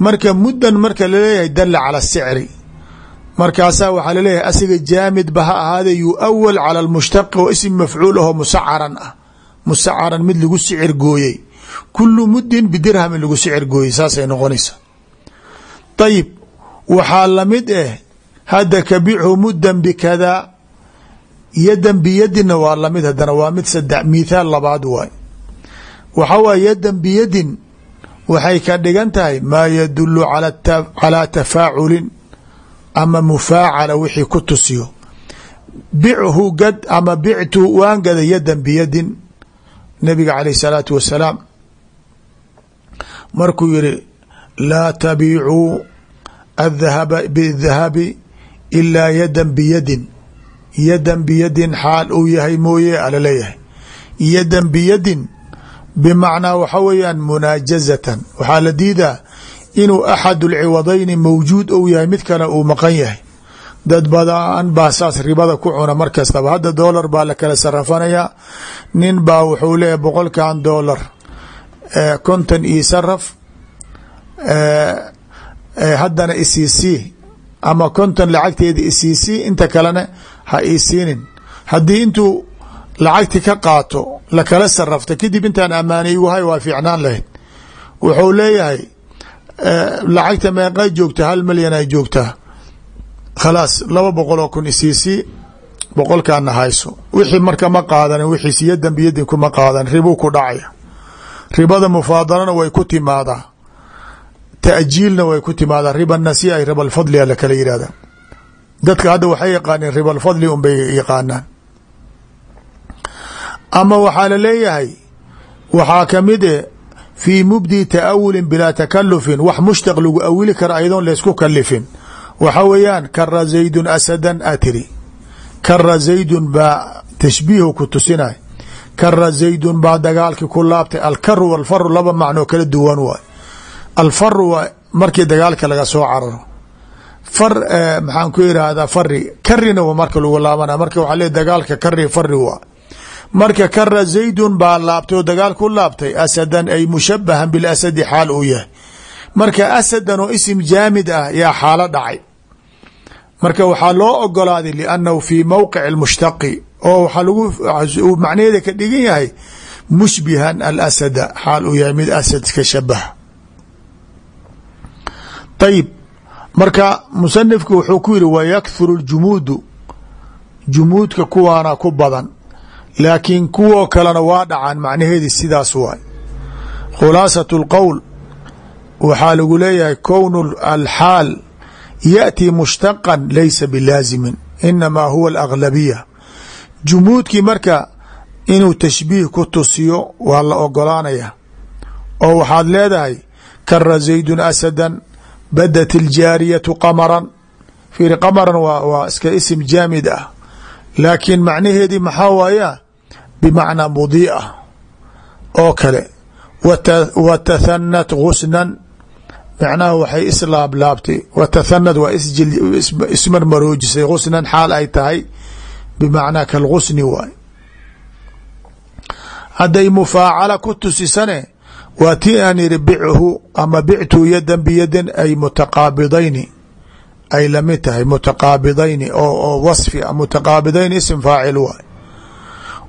[SPEAKER 1] marka muddan marka la leeyahay dala cala sicri. Markaasaa waxaa la leeyahay asiga jaamid ba ha ahaade yuawal cala lmushtaqi oo ism mafcuul ahoo musacaran ah. Musacaran mid lagu sicir gooyey. Kulu muddin bidirhamin lagu sicir gooyey saasay noqonaysa ayib waxaa la mid eh hadda kabichu muddan bikadaa yadan biyadinna waa la mid haddana waa mid sade mithaal labaad waay waxa waay yadan biyadin. Waxay ka dhigan tahay maa yadulu calaa tafaaculin ama mufaacala wixii ku tusiyo. Bichu gad ama bictu waan gada yadan biyadin. Nabiga caleyh salaatu wasalaam markuu yihi laa tabiicuu adahaba bidahabi ilaa yadan biyadin. Yadan biyadin xaal uu yahay mooye alaleeyahay yadan biyadin bimacnaa waxa weeyaan munaajazatan. Waxaa la diidaa inuu axad lciwadayni mawjuud ou yahay mid kale uu maqan yahay. Dad badan baa saas ribada ku cuna mar kastaba hadda doolar baa la kala sarafanayaa nin baa wuxuu leeyahy boqolkan doolar konton io saraf haddana isiisii ama konton lacagteeda isiisii inta kalena ha iisiinin haddii intuu lacagti ka qaato lakala sarafta kadib intaan ammaanay igu hay waa fiicnaan lahayd. Wuxuu leeyahay lacagta meeqay joogta hal milyan ay joogtaa khalaas laba boqol oo kun isiisii boqolkaana hayso. Wixii marka ma qaadanin wixiis yadan biyadin kuma qaadan ribuu ku dhacaya. Ribada mufaadalana way ku timaadaa. Tajiilna way ku timaadaa. Riba nasiya ay ribalfadlia lakala yihahda dadka hadda waxay yaqaaneen ribalfadli un bay yaqaanaan ama waxaa la leeyahay waxaa ka mid e fii mubdi taawulin bilaa takalufin wax mushtaq lagu awili kara ayadoon laysku kalifin waxa weeyaan kara zaydun asadan atiri kara zaydun baa tashbiihu ku tusinay. Kara zaydun baa dagaalkii ku laabtay. Alkaru walfaru laba macnoo kala duwan waay. Alfaru waa markii dagaalka laga soo cararo. Far maxaan ku irahdaa fari karina w marka lagu laabana marka waxaa le dagaalka kari fari waa marka kara zaydun baa laabtay oo dagaal ku laabtay asadan ay mushabahan bilasadi xaal uu yahay. Marka asadan oo isim jaamid ah yaa xaalo dhacay. Marka waxaa loo ogolaaday liannahu fii mowqici lmushtaqi oo lagu macnaheeda ka dhigan yahay mushbihan alasada xaal uu yahay mid asad ka shabaha. Ayib marka musanifku wuxuu ku yihi wayakhuru ljumuudu jumuudka kuwaana ku badan laakiin kuwoo kalena waa dhacaan macnaheedi sidaas waay. Khulaasat اlqowl waxaa lagu leeyahay kown alxaal yaأti mushtaqan laysa bilaazimin inamaa huwa alaglabiya jumuudkii marka inuu tashbiih ku tusiyo waa la ogolaanaya oo waxaad leedahay kara zaydun asadan badat iljaariyatu qamaran. Fiiri qamaran waa iska isim jaamid ah. Laakiin macnaheedii maxaa waaya bimacnaa mudii'a oo kale wa tathanat gusnan macnaha waxay islaablaabtay wa tathanad waa ismarmaroojisay gusnan xaal ay tahay bimacnaa kalgusni waay hadday mufaacala ku tusisane waa ti aan yihi bichu ama bictu yadan biyadin ay mutaqaabidayni ay la mid tahay mutaqaabidayni oo wasfi mutaqaabidayni ism faacil waay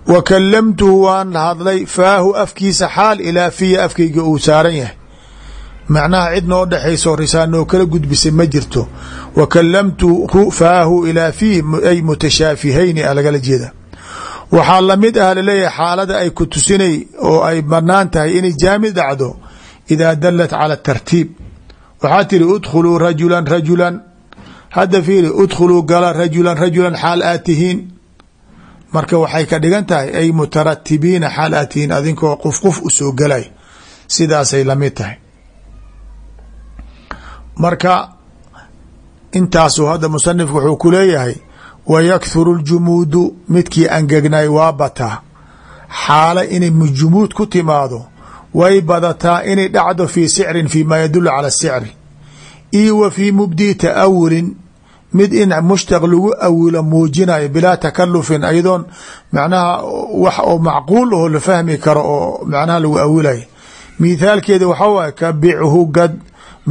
[SPEAKER 1] wa kalamtuhu waan hadlay faahu afkiisa xaal ilaa fiya afkayga uu saaran yahay macnaha cid noo dhexayso risaan noo kala gudbisay ma jirto wa kalamtuhu faahu ilaa fiih ay mutashaafihayni a lagala jeeda waxaa la mid ah la leeyahay xaalada ay ku tusinay oo ay bannaan tahay inay jaamid dhacdo idaa dalat cala tartiib waxaa tiri udkhuluu rajulan rajulan hadda fiiri udkhuluu gala rajulan rajulan xaal aad tihiin marka waxay ka dhigan tahay ay mutaratibiina xaal aad adinkoo qof qof u soo galay. Sidaasay la mid tahay. Marka intaasu hadda musanifku wuxuu ku leeyahay wayakhuru ljumuudu midkii angegnay waa bataa. Xaalo inay jumuud ku timaado way badataa inay dhacdo fii sicrin fi ma yadulu cala sicri. Io wa fii mubdii taawulin mid in mushtaq lagu awilo muujinayo bilaa takalufin ayadoon macnaha wax oo macquul aho la fahmi karo oo macnaha lagu awilayo mithaalkeeda waxaa waay ka bichu gad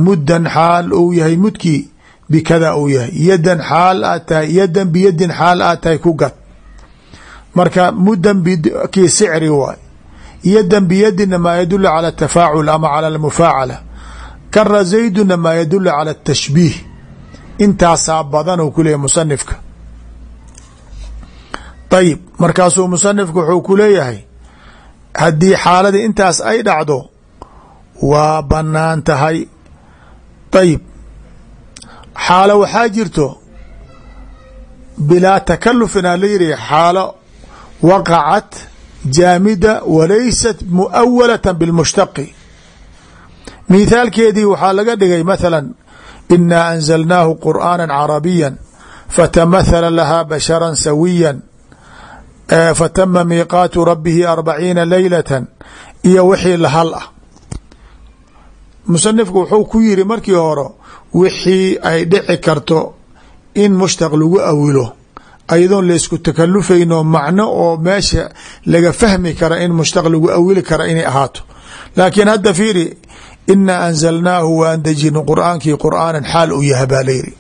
[SPEAKER 1] muddan xaal uu yahay mudkii bikada uu yahay. Yadan xaal aad yadan biyadin xaal aad ku gad. Marka mudan kii sicri waay yadan biyadina maa yadulu cala tafaacul ama cala almufaacala kara zayduna maa yadulu cala atashbiih intaasaa badan uu ku leeyahy musanifka. Ayib markaasuu musanifku wuxuu ku leeyahay haddii xaaladii intaas ay dhacdo waa bannaan tahay. Ayib xaalo waxaa jirto bilaa takalufin aa la yidhi xaalo waqacat jaamida walaysat muawalata bilmushtaqi. Mithaalkeedii waxaa laga dhigay mathala inaa anzalnaahu qur'aana carabiya fatamahala lahaa bashara sawiya fatama miiqaatu rabihi arbaciina leylata iyo wixii lahal ah. Musanifku wuxuu ku yiri markii hore wixii ay dhici karto in mushtaq lagu awilo ayadoon laysku takalufayno macno oo meesha laga fahmi kara in mushtaq lagu awili kara inay ahaato. Laakiin hadda fiiri inaa anzalnaahu waan dejino qur'aankii qur'aanan xaal u yaha baa layiri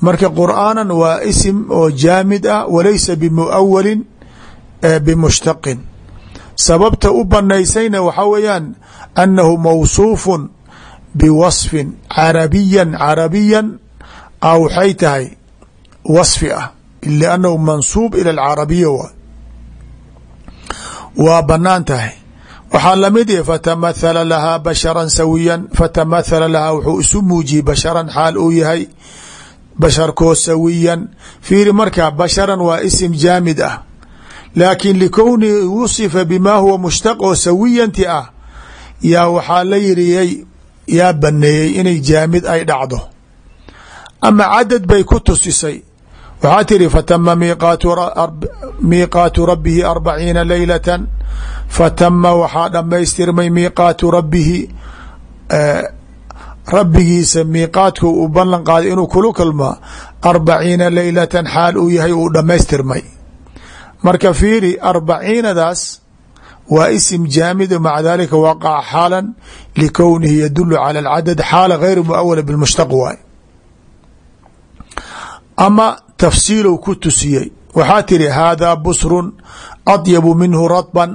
[SPEAKER 1] marka qur'aanan waa isim oo jaamid ah walaysa bimuawalin bimushtaqin. Sababta u banaysayna waxaa weeyaan annahu mawsuufun biwasfin carabiyan carabiyan a waxay tahay wasfi ah liannahu mansuub ila alcarabiya waay waa bannaan tahay waxaa la mid ihi fatamahala lahaa basharan sawiyan. Fatamahala lahaa wuxuu isu muujiyey basharan xaal uu yahay. Basharkoo sawiyan. Fiiri markaa basharan waa isim jaamid ah. Laakiin likownihi wusifa bima huwa mushtaq oo sawiyanti ah yaa waxaa la yiriyey yaa baneeyey inay jaamid ay dhacdo. Ama cadad bay ku tusisay waxaa tihi fatama miiqaatu rabbihi arbaciina leylata fatama waxaa dhammaystirmay miiqaatu rabbihi rabbigiisa miiqaadku uu ballan qaaday inuu kula kulmaa arbaciina leylatan xaal uu yahay uu dhammaystirmay. Marka fiiri arbaciinadaas waa isim jaamidu maca dalika waqaca xaalan likownihi yadulu cala alcadad xaala gayr muawala bilmushtaq waay ama tafsiilow ku tusiyey. Waxaa tiri haadaa busrun adyabu minhu radban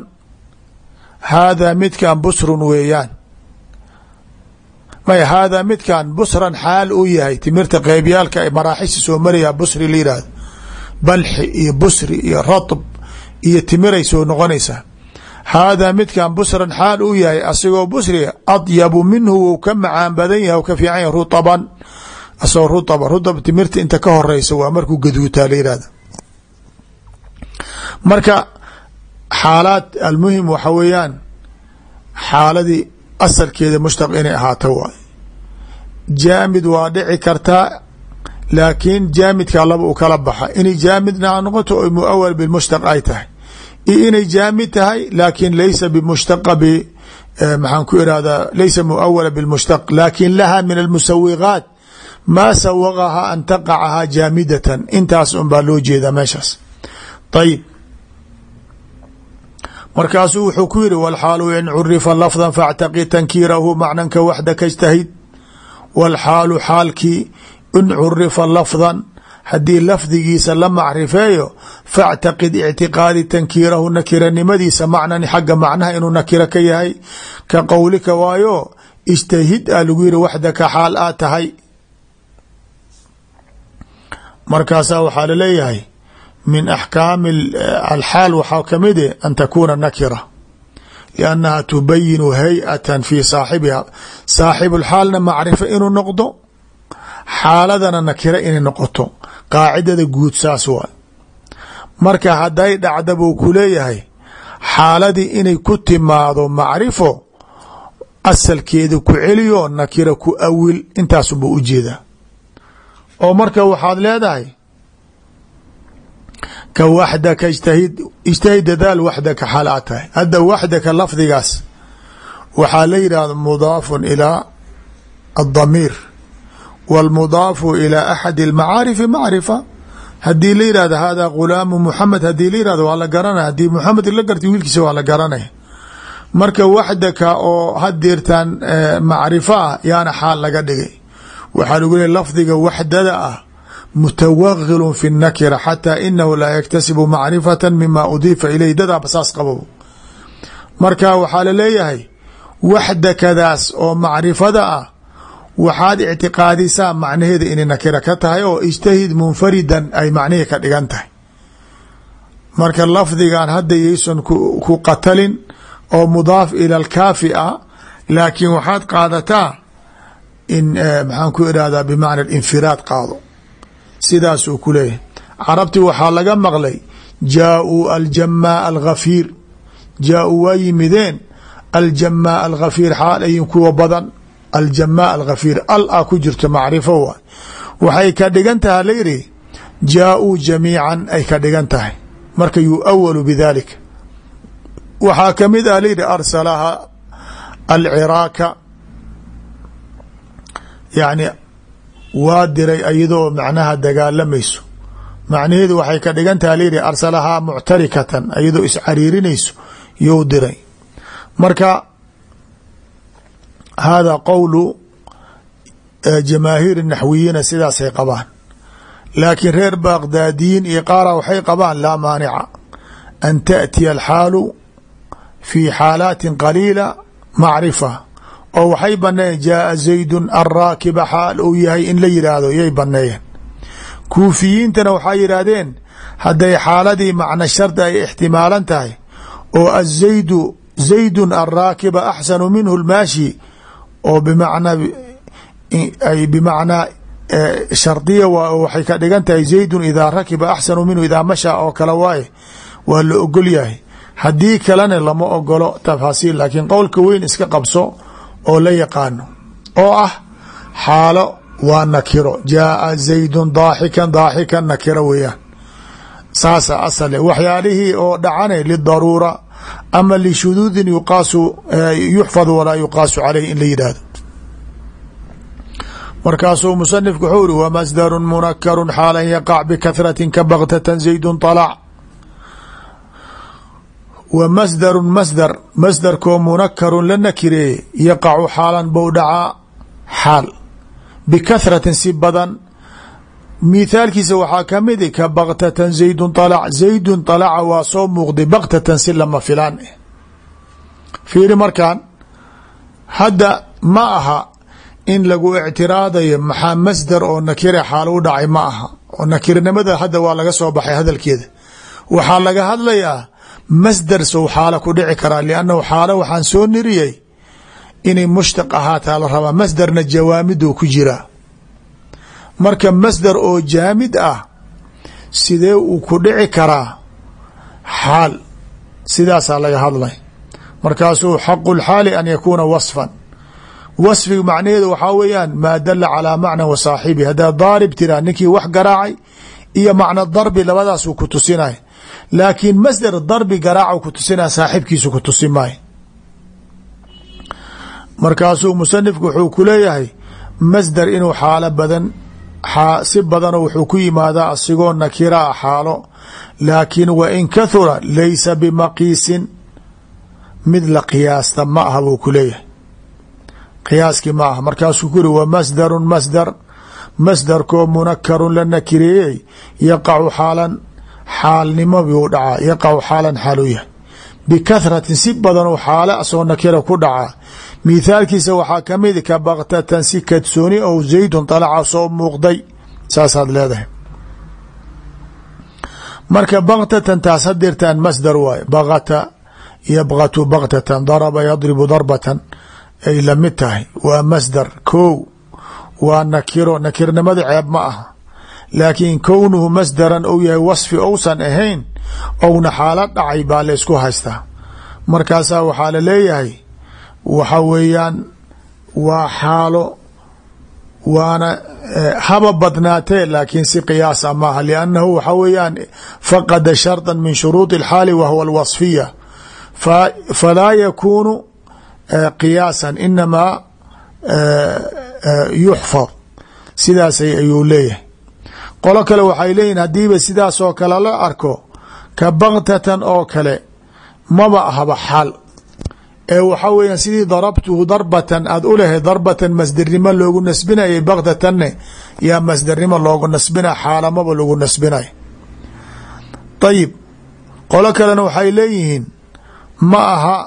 [SPEAKER 1] haadaa midkan busrun weeyaan. May haadaa midkan busran xaal uu yahay. Timirta qeybyaalka maraaxisi soo marayaa busri la yihahdo balxi iyo busri iyo ratb iyo timiray soo noqonaysaa. Haadaa midkan busran xaal uu yahay asigoo busriga adyabu minhu wou ka macaan badan yahay ka fiican yahay rutaban asagoo ruaba rutab timirta inta ka horeysa waa markuu gaduutaa la yihahda marka xaalaad almuhim waxa weeyaan xaaladii asalkeeda mushtaq inay ahaato waay jaamid waa dhici kartaa laakiin jaamidkaa laba u kala baxa. Inay jaamidna noqoto o muawal bimushtaq ay tahay. Iyo inay jaamid tahay laakiin laysa bimushtaqa b maxaan ku irahdaa laysa muawala bimushtaq laakin laha min almusawiqaat maa sawaqahaa an taqacahaa jaamidatan intaas un baa loo jeedaa meeshaas ayib markaasuu wuxuu ku yihi wاlxaalu in curifa lafda faاctaqid tankiirahu macnanka waxdaka اjtahid wاlxaalu xaalkii in curifa lafdan haddii lafdigiisa la macrifeeyo faاctaqid ictiqaadi tankiirahu nakiranimadiisa macnan xagga macnaha inuu nakiro ka yahay ka qowlika waayo اjtahid a lagu yihi waxdaka xaal aa tahay markaasaa waxaa la leeyahay min axkaami alxaal waxaa ka mid e an takuuna nakira liannaha tubayinu hay'atan fi saaxibiha. Saaxibulxaalna macrifo inuu noqdo xaaladana nakira inay noqoto. Qaacidada guud saas waay. Marka hadday dhacda buu ku leeyahay xaaladii inay ku timaado macrifo asalkeeda ku celiyo nakira ku awil intaasunbuu u jeedaa oo marka waxaad leedahay ka waxdaka ijtahid ijtahid dadaal waxdaka xaal aa tahay. Hadda waxdaka lafdigaas waxaa la yidhahda mudaafun ilaa addamiir wاlmudaafu ilaa axadi اlmacaarifi macrifa. Haddii la yihahdo hada gulaamu muxamed haddii la yihahdo waa la garanaya haddii muxamed la gartay wiilkiisa waa la garanaya marka waxdaka oo hadeertaan macrifo ah yaana xaal laga dhigay waxaa lagu leey lafdiga waxdada ah mutawagilun fi nakira xataa inahu laa yaktasibu macrifata mima udiifa ileyh dadaaba saas qabo marka waxaa la leeyahay waxdakadaas oo macrifada ah waxaad ictiqaadisaa macnaheeda inay nakira ka tahay oo ijtahid munfaridan ay macnihii ka dhigan tahay. Marka lafdigan hadda yaysan ku qatalin oo mudaaf ila alkaafi ah laakiin waxaad qaadataa in maxaan ku irahdaa bimacna infiraad qaado. Sidaasuu ku leeyahay. Carabti waxaa laga maqlay jaauu aljamaa alghafiir. Jaauu waa yimideen aljamaa alghafiir xaal ayin kuwa badan aljamaa alghafiir al a ku jirto macrifo waay. Waxay ka dhigan tahay layidhi jaauu jamiican ay ka dhigan tahay. Marka yuawalu bidalika waxaa ka mid ah layidhi arsalaha alciraaka yacni waa diray iyadoo macnaha dagaalamayso macnaheedu waxay ka dhigan taha layidhi arsalahaa muctarikatan iyadoo iscariirinayso you diray. Marka hada qowlu jamaahiir naxwiyiina sidaasay qabaan. Laakiin reer baaqdaadiyiin iyo qaara waxay qabaan laa maanica an taأtiya alxaalu fi xaalaatin qaliila macrifa oo waxay baneeyeen jaaa zaydun alraakiba xaal uu yahay in la yidhaahdo yay baneeyeen kuufiyiintana waxay yidhaahdeen hadday xaaladii macna shardi ay ixtimaalan tahay oo azaydu zaydun alraakiba axsanu minhu lmaashi oo bimacnaa ay bimacnaa shardiya waxay ka dhigan tahay zaydun idaa rakiba axsanu minhu idaa mashaa oo kale waaye waa la ogol yahay. Haddii kalena lama ogolo tafaasiil laakiin qowlka weyn iska qabso oo la yaqaano oo ah xaalo waa nakiro. Jaaa zaydun daaxikan daaxikan nakiro weeyaan. Saasa asale waxyaalihii oo dhacane lidaruura ama lishuduudin yuqaasu yuxfadu walaa yuqaasu caleyh in la yidhaahdo. Markaasuu musanifku wuxuu iri wamasdaru munakaru xaalan yaqac bikahrati ka baktatan zaydun طalac wa masdarun masdar masdarkoo munakarun la nakireeye yaqacu xaalan bou dhacaa xaal. Bikathratin si badan. Mithaalkiisa waxaa ka mid i ka baktatan zaydun طalac zaydun طalaca waa soo muuqday baktatan si lama filaan eh. Fiiri markaan hadda ma aha in lagu ictiraadayo maxaa masdar oo nakire xaal u dhacay ma aha. Oo nakirinimada waa laga soo baxay hadalkeeda. Waxaa laga hadlayaa masdar sow xaalo ku dhici karaa liannahu xaalo waxaan soo niriyey inay mushtaq ahaataa la rabaa masdarna jawaamiduu ku jiraa marka masdar oo jaamid ah sidee uu ku dhici karaa xaal? Sidaasaa laga hadlay. Markaasuu xaqu lxaali an yakuuna wasfan. Wasfiga macnaheedu waxaa weeyaan maa dala calaa macna wa saaxibi. Haddaa daarib tiraa ninkii wax garaacay iyo macna darbi labadaasuu ku tusinay laakiin masdar darbi garaacu ku tusinaya saaxibkiisu ku tusin maayo. Markaasuu musanifku wuxuu ku leeyahay masdar inuu xaalo badan si badano wuxuu ku yimaadaa asigoo nakira a xaalo. Laakiin wa in kahura laysa bimaqiisin mid la qiyaasta ma aha buu ku leeyahay. Qiyaaskii ma aha. Markaasuu ku yuri wa masdarun masdar masdarkoo munakarun la nakireeyey yaqacu xaalan xaalnimo buu dhacaa yaqacu xaalan xaalu yahay. Bikathratin si badanuu xaale asoo nakira ku dhacaa. Mithaalkiisa waxaa ka mid ka baktatan si kadsooni ou zaydun طalaca soo muuqday. Saasaad leedahay. Marka baktatan taas hadirtaan masdar waay. Bakata yabkatu baktatan daraba yadribu darbatan ay la mid tahay. Waa masdar kow. Waa nakiro nakirnimada ceeb ma aha laakiin kownuhu masdaran ou yahay wasfi ousan ahayn ouna xaalo dhacay baa la ysku haystaa. Markaasaa waxaa la leeyahay waxa weeyaan waa xaalo waana haba badnaatee laakiin si qiyaasa maaha liannahu waxa weeyaan faqada sharطa min shuruudi اlxaali wa huwa alwasfiya. Falaa yakuunu qiyaasan inamaa yuxfad sidaasay ayuu leeyahay qolo kale waxay leeyihiin haddiiba sidaasoo kale la arko ka baktatan oo kale maba ahaba xaal. Ee waxaa weeyaan sidii darabtuhu darbatan aada u lehay darbatan masdarnimo loogu nasbinayay baktatanne yaa masdarnimo loogu nasbinaya xaalamaba lagu nasbinay. Ayib qolo kalena waxay leeyihiin ma aha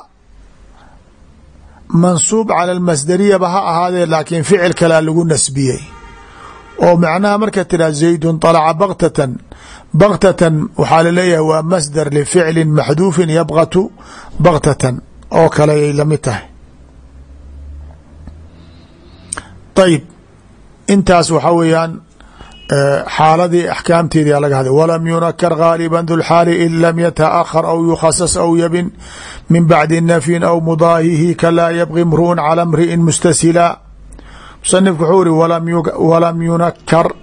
[SPEAKER 1] mansuub cala almasdariyaba ha ahaadee laakiin ficil kalea lagu nasbiyey oo macnaha marka tiraa zaydun طalaca baktatan baktatan waxaa la leeyahay waa masdar lificli maxduufin yabkatu baktatan oo kale ay la mid tahay. Ayib intaas waxaa weeyaan xaaladii axkaamteedii laga hadlay. Walam yunakar gaaliba dulxaali in lam yataأkhar aw yukhasas aw yabin min bacdi nafyin aw mudaahihi kalaa yabqi mru'un cala mri'in mustasila musanifku wuxuu iri walam yunakar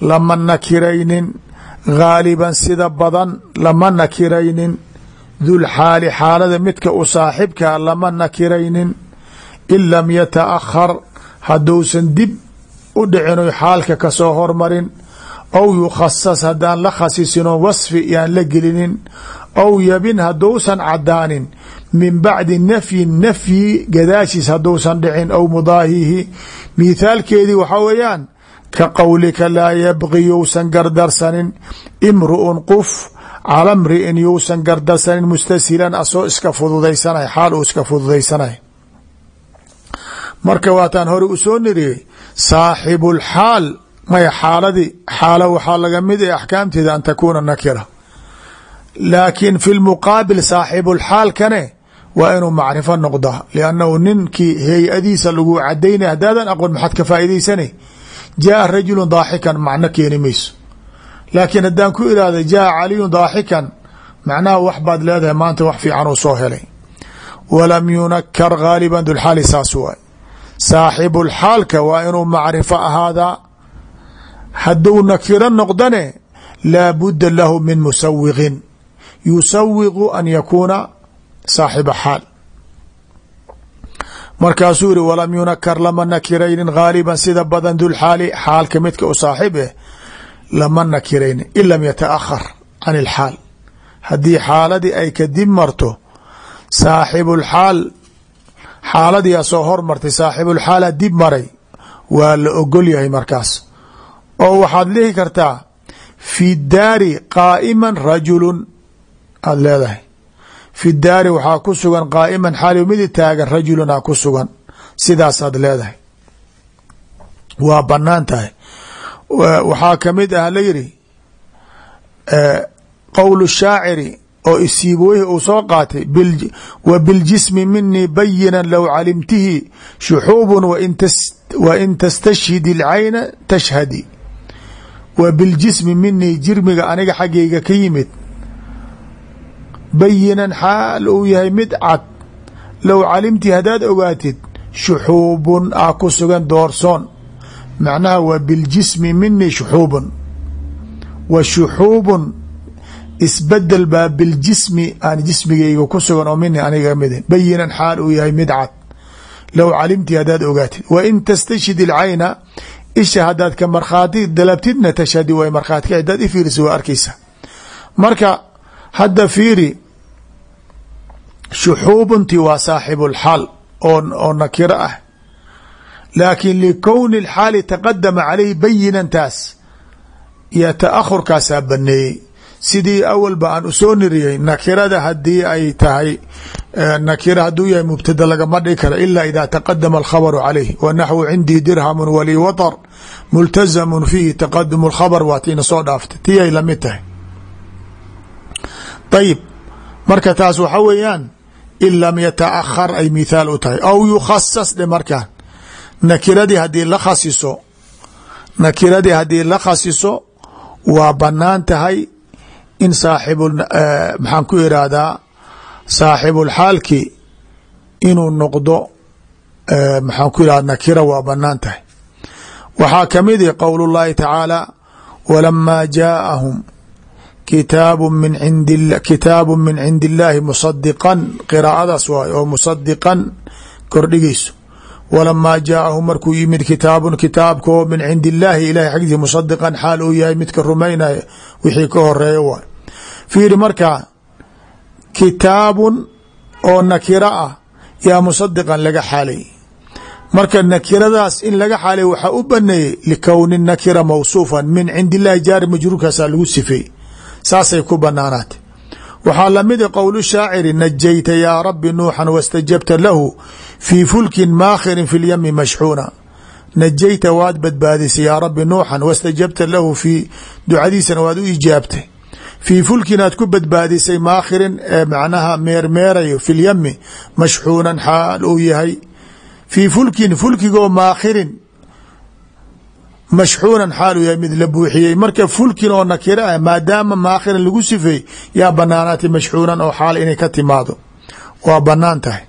[SPEAKER 1] lama nakiraynin. Gaaliban sida badan lama nakiraynin. Dulxaali xaalada midka u saaxibkaa lama nakiraynin. In lam yataأkhar hadduusan dib u dhicinoy xaalka ka soo hormarin. Aw yukhasas haddaan la khasisinoo wasfi yaan la gelinin. Aw yabin hadduusan cadaanin min bacdi nafyin nafyi gadaashiis hadduusan dhicin aw mudaahihi mithaalkeedii waxaa weeyaan ka qowlika laa yabqi yousan gardarsanin. Imru'un quf cala mri'in yousan gardarsanin. Mustasilan asoo iska fududaysanay xaal uu iska fududaysanay. Marka waataan hore u soo niriyey saaxibulxaal maya xaaladii xaalo waxaa laga mid ah axkaamteeda an takuuna nakira. Laakiin fi lmuqaabil saaxibulxaalkane waa inuu macrifo noqdaa liannahu ninkii hay'adiisa lagu cadaynaya haddaadan aqoon maxaad ka faa'iidaysanay? Jaaa rajulun daaxikan macno keeni mayso. Laakiin haddaan ku irahda jaaa caliyun daaxikan macnaha wax baad leedahay maanta wax fiican uu soo helay. Walam yunakar gaaliba dulxaali saas waay saaxibulxaalka waa inuu macrifo ahaadaa hadduu nakiro noqdane laa budda lahu min musawiqin yusawiqu an yakuuna saaxiba xaal. Markaasuu yihi walam yunakar lama nakiraynin gaaliban sida badan dulxaali xaalka midka u saaxib eh lama nakiraynin in lam yataahar can ilxaal haddii xaaladii ay kadib marto saaxibulxaal xaaladiia soo hormartay saaxibulxaala dib maray waa la ogol yahay markaas. Oo waxaad lihi kartaa fi daari qaa'iman rajulun aada leedahay fi daari waxaa ku sugan qaa'iman xaali midi taagan rajulunaa ku sugan. Sidaasaad leedahay. Waa bannaan tahay. Waxaa ka mid ah la layidhi e, qowl shaaciri oo isiiboweyhi uu soo qaatay wa biljismi minii bayinan low calimtihi shuxuubun wain tastashhidi alcayna tashhadi. Wa biljismi minii jirmiga aniga xaggayga ka yimid bayinan xaal uu yahay mid cad. Low calimti haddaad ogaatid shuxuubun ah ku sugan doorsoon. Macnaha wa biاljismi minii shuxuubun. Wa shuxuubun isbeddel baa biljismi aan jismigayga ku sugan oo mini aniga mid bayinan xaal uu yahay mid cad. Low calimti haddaad ogaatid wa in tastashhid ilcayna isha haddaad ka markhaati dalabtidna tashhadi way markhaatika haddaad i fiirisa waa arkaysa. Marka hadda fiiri shuxuubunti waa saaxibulxaal oo nakiro ah. Laakiin likowni اlxaali taqadama calayhi bayinantaas iyo ta'ahurkaasaa baneeyey. Sidii awalba aan u soo niriyey nakirada haddii ay tahay nakira hadduu yahay mubtada lagama dhigi karo ila ida taqadama alkhabaru calayh wa cindii dirhamu walii watar multazamun fiihi taqadum lkhabr waa tiina soo dhaaftay. Tii ay la mid tahay. Ayib marka taas waxa weeyaan in lam yataahar ay mithaal u tahay. Aw yukhasas dhe markaan. Nakiradii haddii la khasiso nakiradii haddii la khasiso waa bannaan tahay in saaxib maxaan ku irahdaa saaxibulxaalki inuu noqdo maxaan ku irahda nakira waa bannaan tahay. Waxaa ka mid i qowl اllahi tacaala kitaabu min indi kitaabu min cindi اllaahi musadiqan qiraa'adaas waay oo musadiqan kordhigayso walamaa jaaahum markuu yimid kitaabun kitaabkoo min cindi illaahi ilahay xagdiisa musadiqan xaal uu yahay midka rumaynaya wixii ka horreeya waay fiiri markaa kitaabun oo nakiro ah yaa musadiqan laga xaalay. Marka nakiradaas in laga xaalay waxaa u baneeyey likowni nakira mawsuufan min cindi illahi jaari majruurkaasaa lagu sifeey saasay ku banaanaatay waxaa lamida qowl shaaciri najayta yaa rabi nuuxan wastajabta lahu fii fulkin maakhirin fi lyami mashxuuna. Najayta waad badbaadisay yaa rabi nuuxan wastajabta lahu fii ducadiisana waad u ijaabtay. Fii fulkin aad ku badbaadisay maakhirin ee macnaha meermeerayo fi lyami mashxuunan xaal uu yahay. Fii fulkin fulkigoo maakhirin mashxuunan xaal uu yahay mid la buuxiyey marka fulkin oo nakiro ah maadaama maakhiran lagu sifeey yaa banaanaatay mashxuunan oo xaal inay ka timaado waa banaan tahay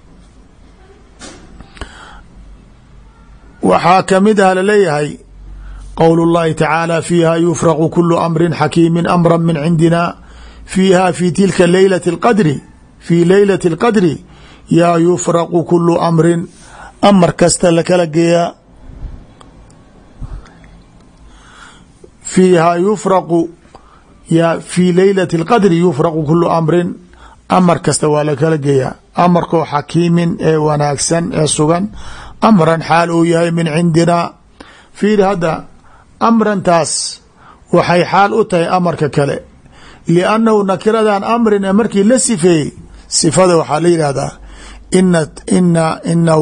[SPEAKER 1] waxaa kamid ah laleeyahay qowl اllahi tacaala fiiha yufraqu kulu amri xakiimi amra min cindina fiiha fi tilka leylati اlqadri fii leylati اlqadri yaa yufraqu kulu amrin amar kasta lakala geeyaa Fiiha yufraqu ya fii leylati اlqadri yufraqu kulu amrin amar kasta waa lakala geeyaa amarkoo xakiimin ee wanaagsan ee sugan amran xaal uu yahay min cindina fiiri hadda amrantaas waxay xaal u tahay amarka kale liannahu nakiradan amrin ee markii la sifeeyey sifada waxaa la yidhahdaa ina ina ina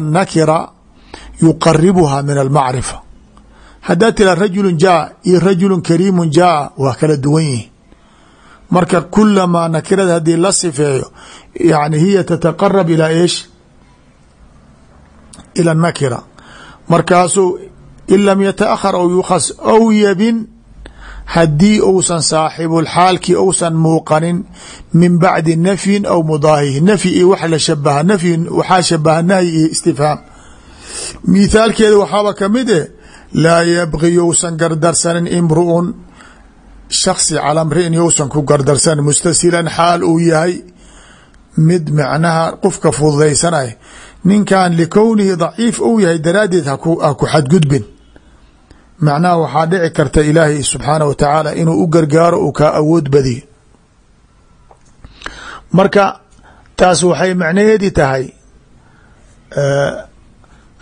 [SPEAKER 1] nakira yuqaribuha min almacrifa haddaad tira rajulu jaa iyo rajulu kariimu jaa waa kala duwan yihiin marka kulamaa nakirada haddii la sifeeyo yani hiya tataqarab ilaa eesh? Ila nakira. Markaasuu in lam yataahar aw yukhas aw yabin haddii uusan saaxibulxaalkii uusan muuqanin min bacdi nafyin aw mudaahihi nafyi iyo wax la shabaha nafyi waxaa shabaha nahyi iyo istifhaam. Mithaalkeeda waxaaba ka mid eh laa yabqi yousan gardarsanin imru'un shaksi cala mri'in yousan ku gardarsanin mustasilan xaal uu yahay mid macnaha qofka fududaysanay ninkan likownihi daciif uu yahay daraaddeed ha ku xadgudbin macnaha waxaa dhici karta ilaahay subxaanah wa tacaala inuu u gargaaro uu kaa awood badiyo marka taas waxay macnaheedi tahay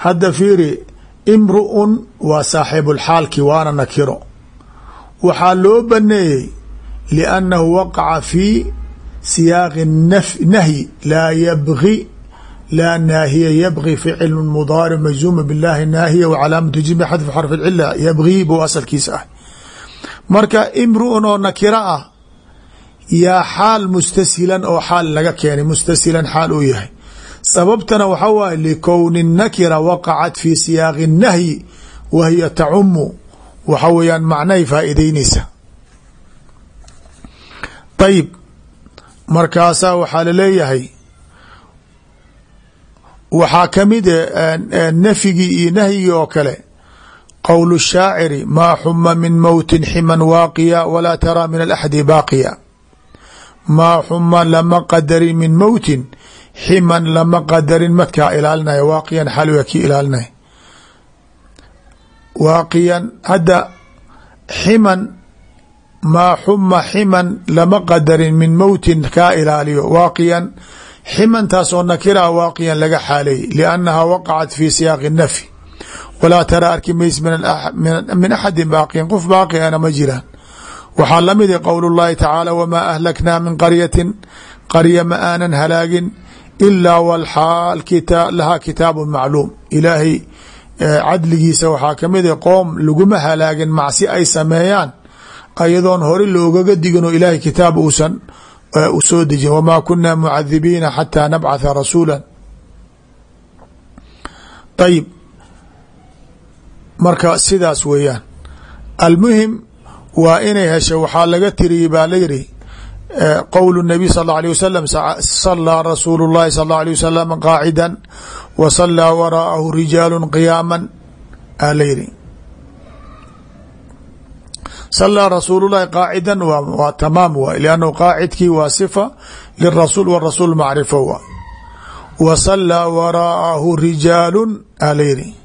[SPEAKER 1] hadda fiiri imru'un waa saaxibulxaalki waana nakiro. Waxaa loo baneeyey liannahu waqaca fii siyaaqi nahyi laa yabgi laa naahiya yabgi ficil mudaaric majzuuma biاllahi naahiya wa calaamatu jimi xadfu xarfi cila yabgii buu asalkiisa ah. Marka imru'un oo nakiro ah yaa xaal mustasilan oo xaal laga keenay mustasilan xaal uu yahay sababtana waxa waaye likowni nakira waqacat fi siyaaqi nahyi wa hiya tacumu waxa weeyaan macnahay faa'iideyneysa ayib markaasaa waxaa la leeyahay waxaa ka mid nafyigii iyo nahyigii oo kale. Qowl الshaaciri maa xuma min mowtin ximan waaqiya walaa taraa min alaxdi baaqiya. Maa xuma lama qadarin min mowtin ximan lama qadarin madkaa ilaalinaya waaqiyan xalwa kii ilaalinaya waaqiyan hadda ximan maa xuma ximan lama qadarin min mowtin kaa ilaaliyo. Waaqiyan ximantaasoo nakira waaqiyan laga xaaleeyey liannaha waqacat fi siyaaqi nafyi. Walaa tara arki mays min axadin baaqiyan qof baaqi ana ma jiraan. Waxaa la mid i qowl اllahi tacaala wamaa ahlaknaa min qaryatin qarya ma aanan halaagin ilaa walxaal lahaa kitaabu macluum ilaahay cadligiisa waxaa ka mid a qoom laguma halaagin macsi ay sameeyaan ayadoon hore loogaga digin oo ilaahay kitaab uusan u soo dejin wmaa kuna mucadibiina xataa nabcatha rasuula ayib marka sidaas weeyaan almuhim waa inay hesho waxaa laga tiriyey baa la yidhi qowl الnabiy sal اlه alيه wasalam salaa rasuulu اllahi sal اlه alيه wasalam qaacida wa salaa waraa'ahu rijaalu qiyaama aa la yidhi salaa rasuul llahi qaacidan waa tamaam waay lannu qaacidkii waa sifa lirasuul warasuul macrifo wa wa salaa waraa'ahu rijaalun aa la yidhi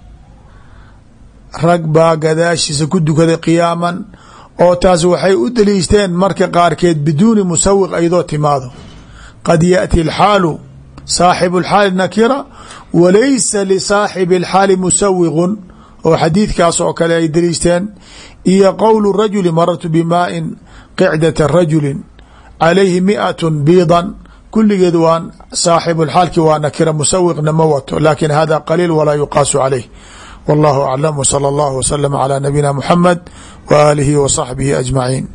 [SPEAKER 1] rag baa gadaashiisa ku dukaday qiyaaman oo taas waxay u daliishteen marka qaarkeed biduuni musawiq aydoo timaado qad yaأti اlxaalu saaxibu اlxaali nakira walaysa lisaaxibi اlxaali musawiqun oo xadiidkaas oo kale ay daliishteen iyo qowlu rajuli marartu bimaa'in qicdata rajuli calayhi mi'at biidan kulligeed waan saaxibu اlxaalki waa nakira musawiqna ma wato lakin hada qaliil walaa yuqaasu calayh wallahu aclam wsala allahu wslm calaa nabiyina muxamed waaalihi wa saxbihi ajmaciin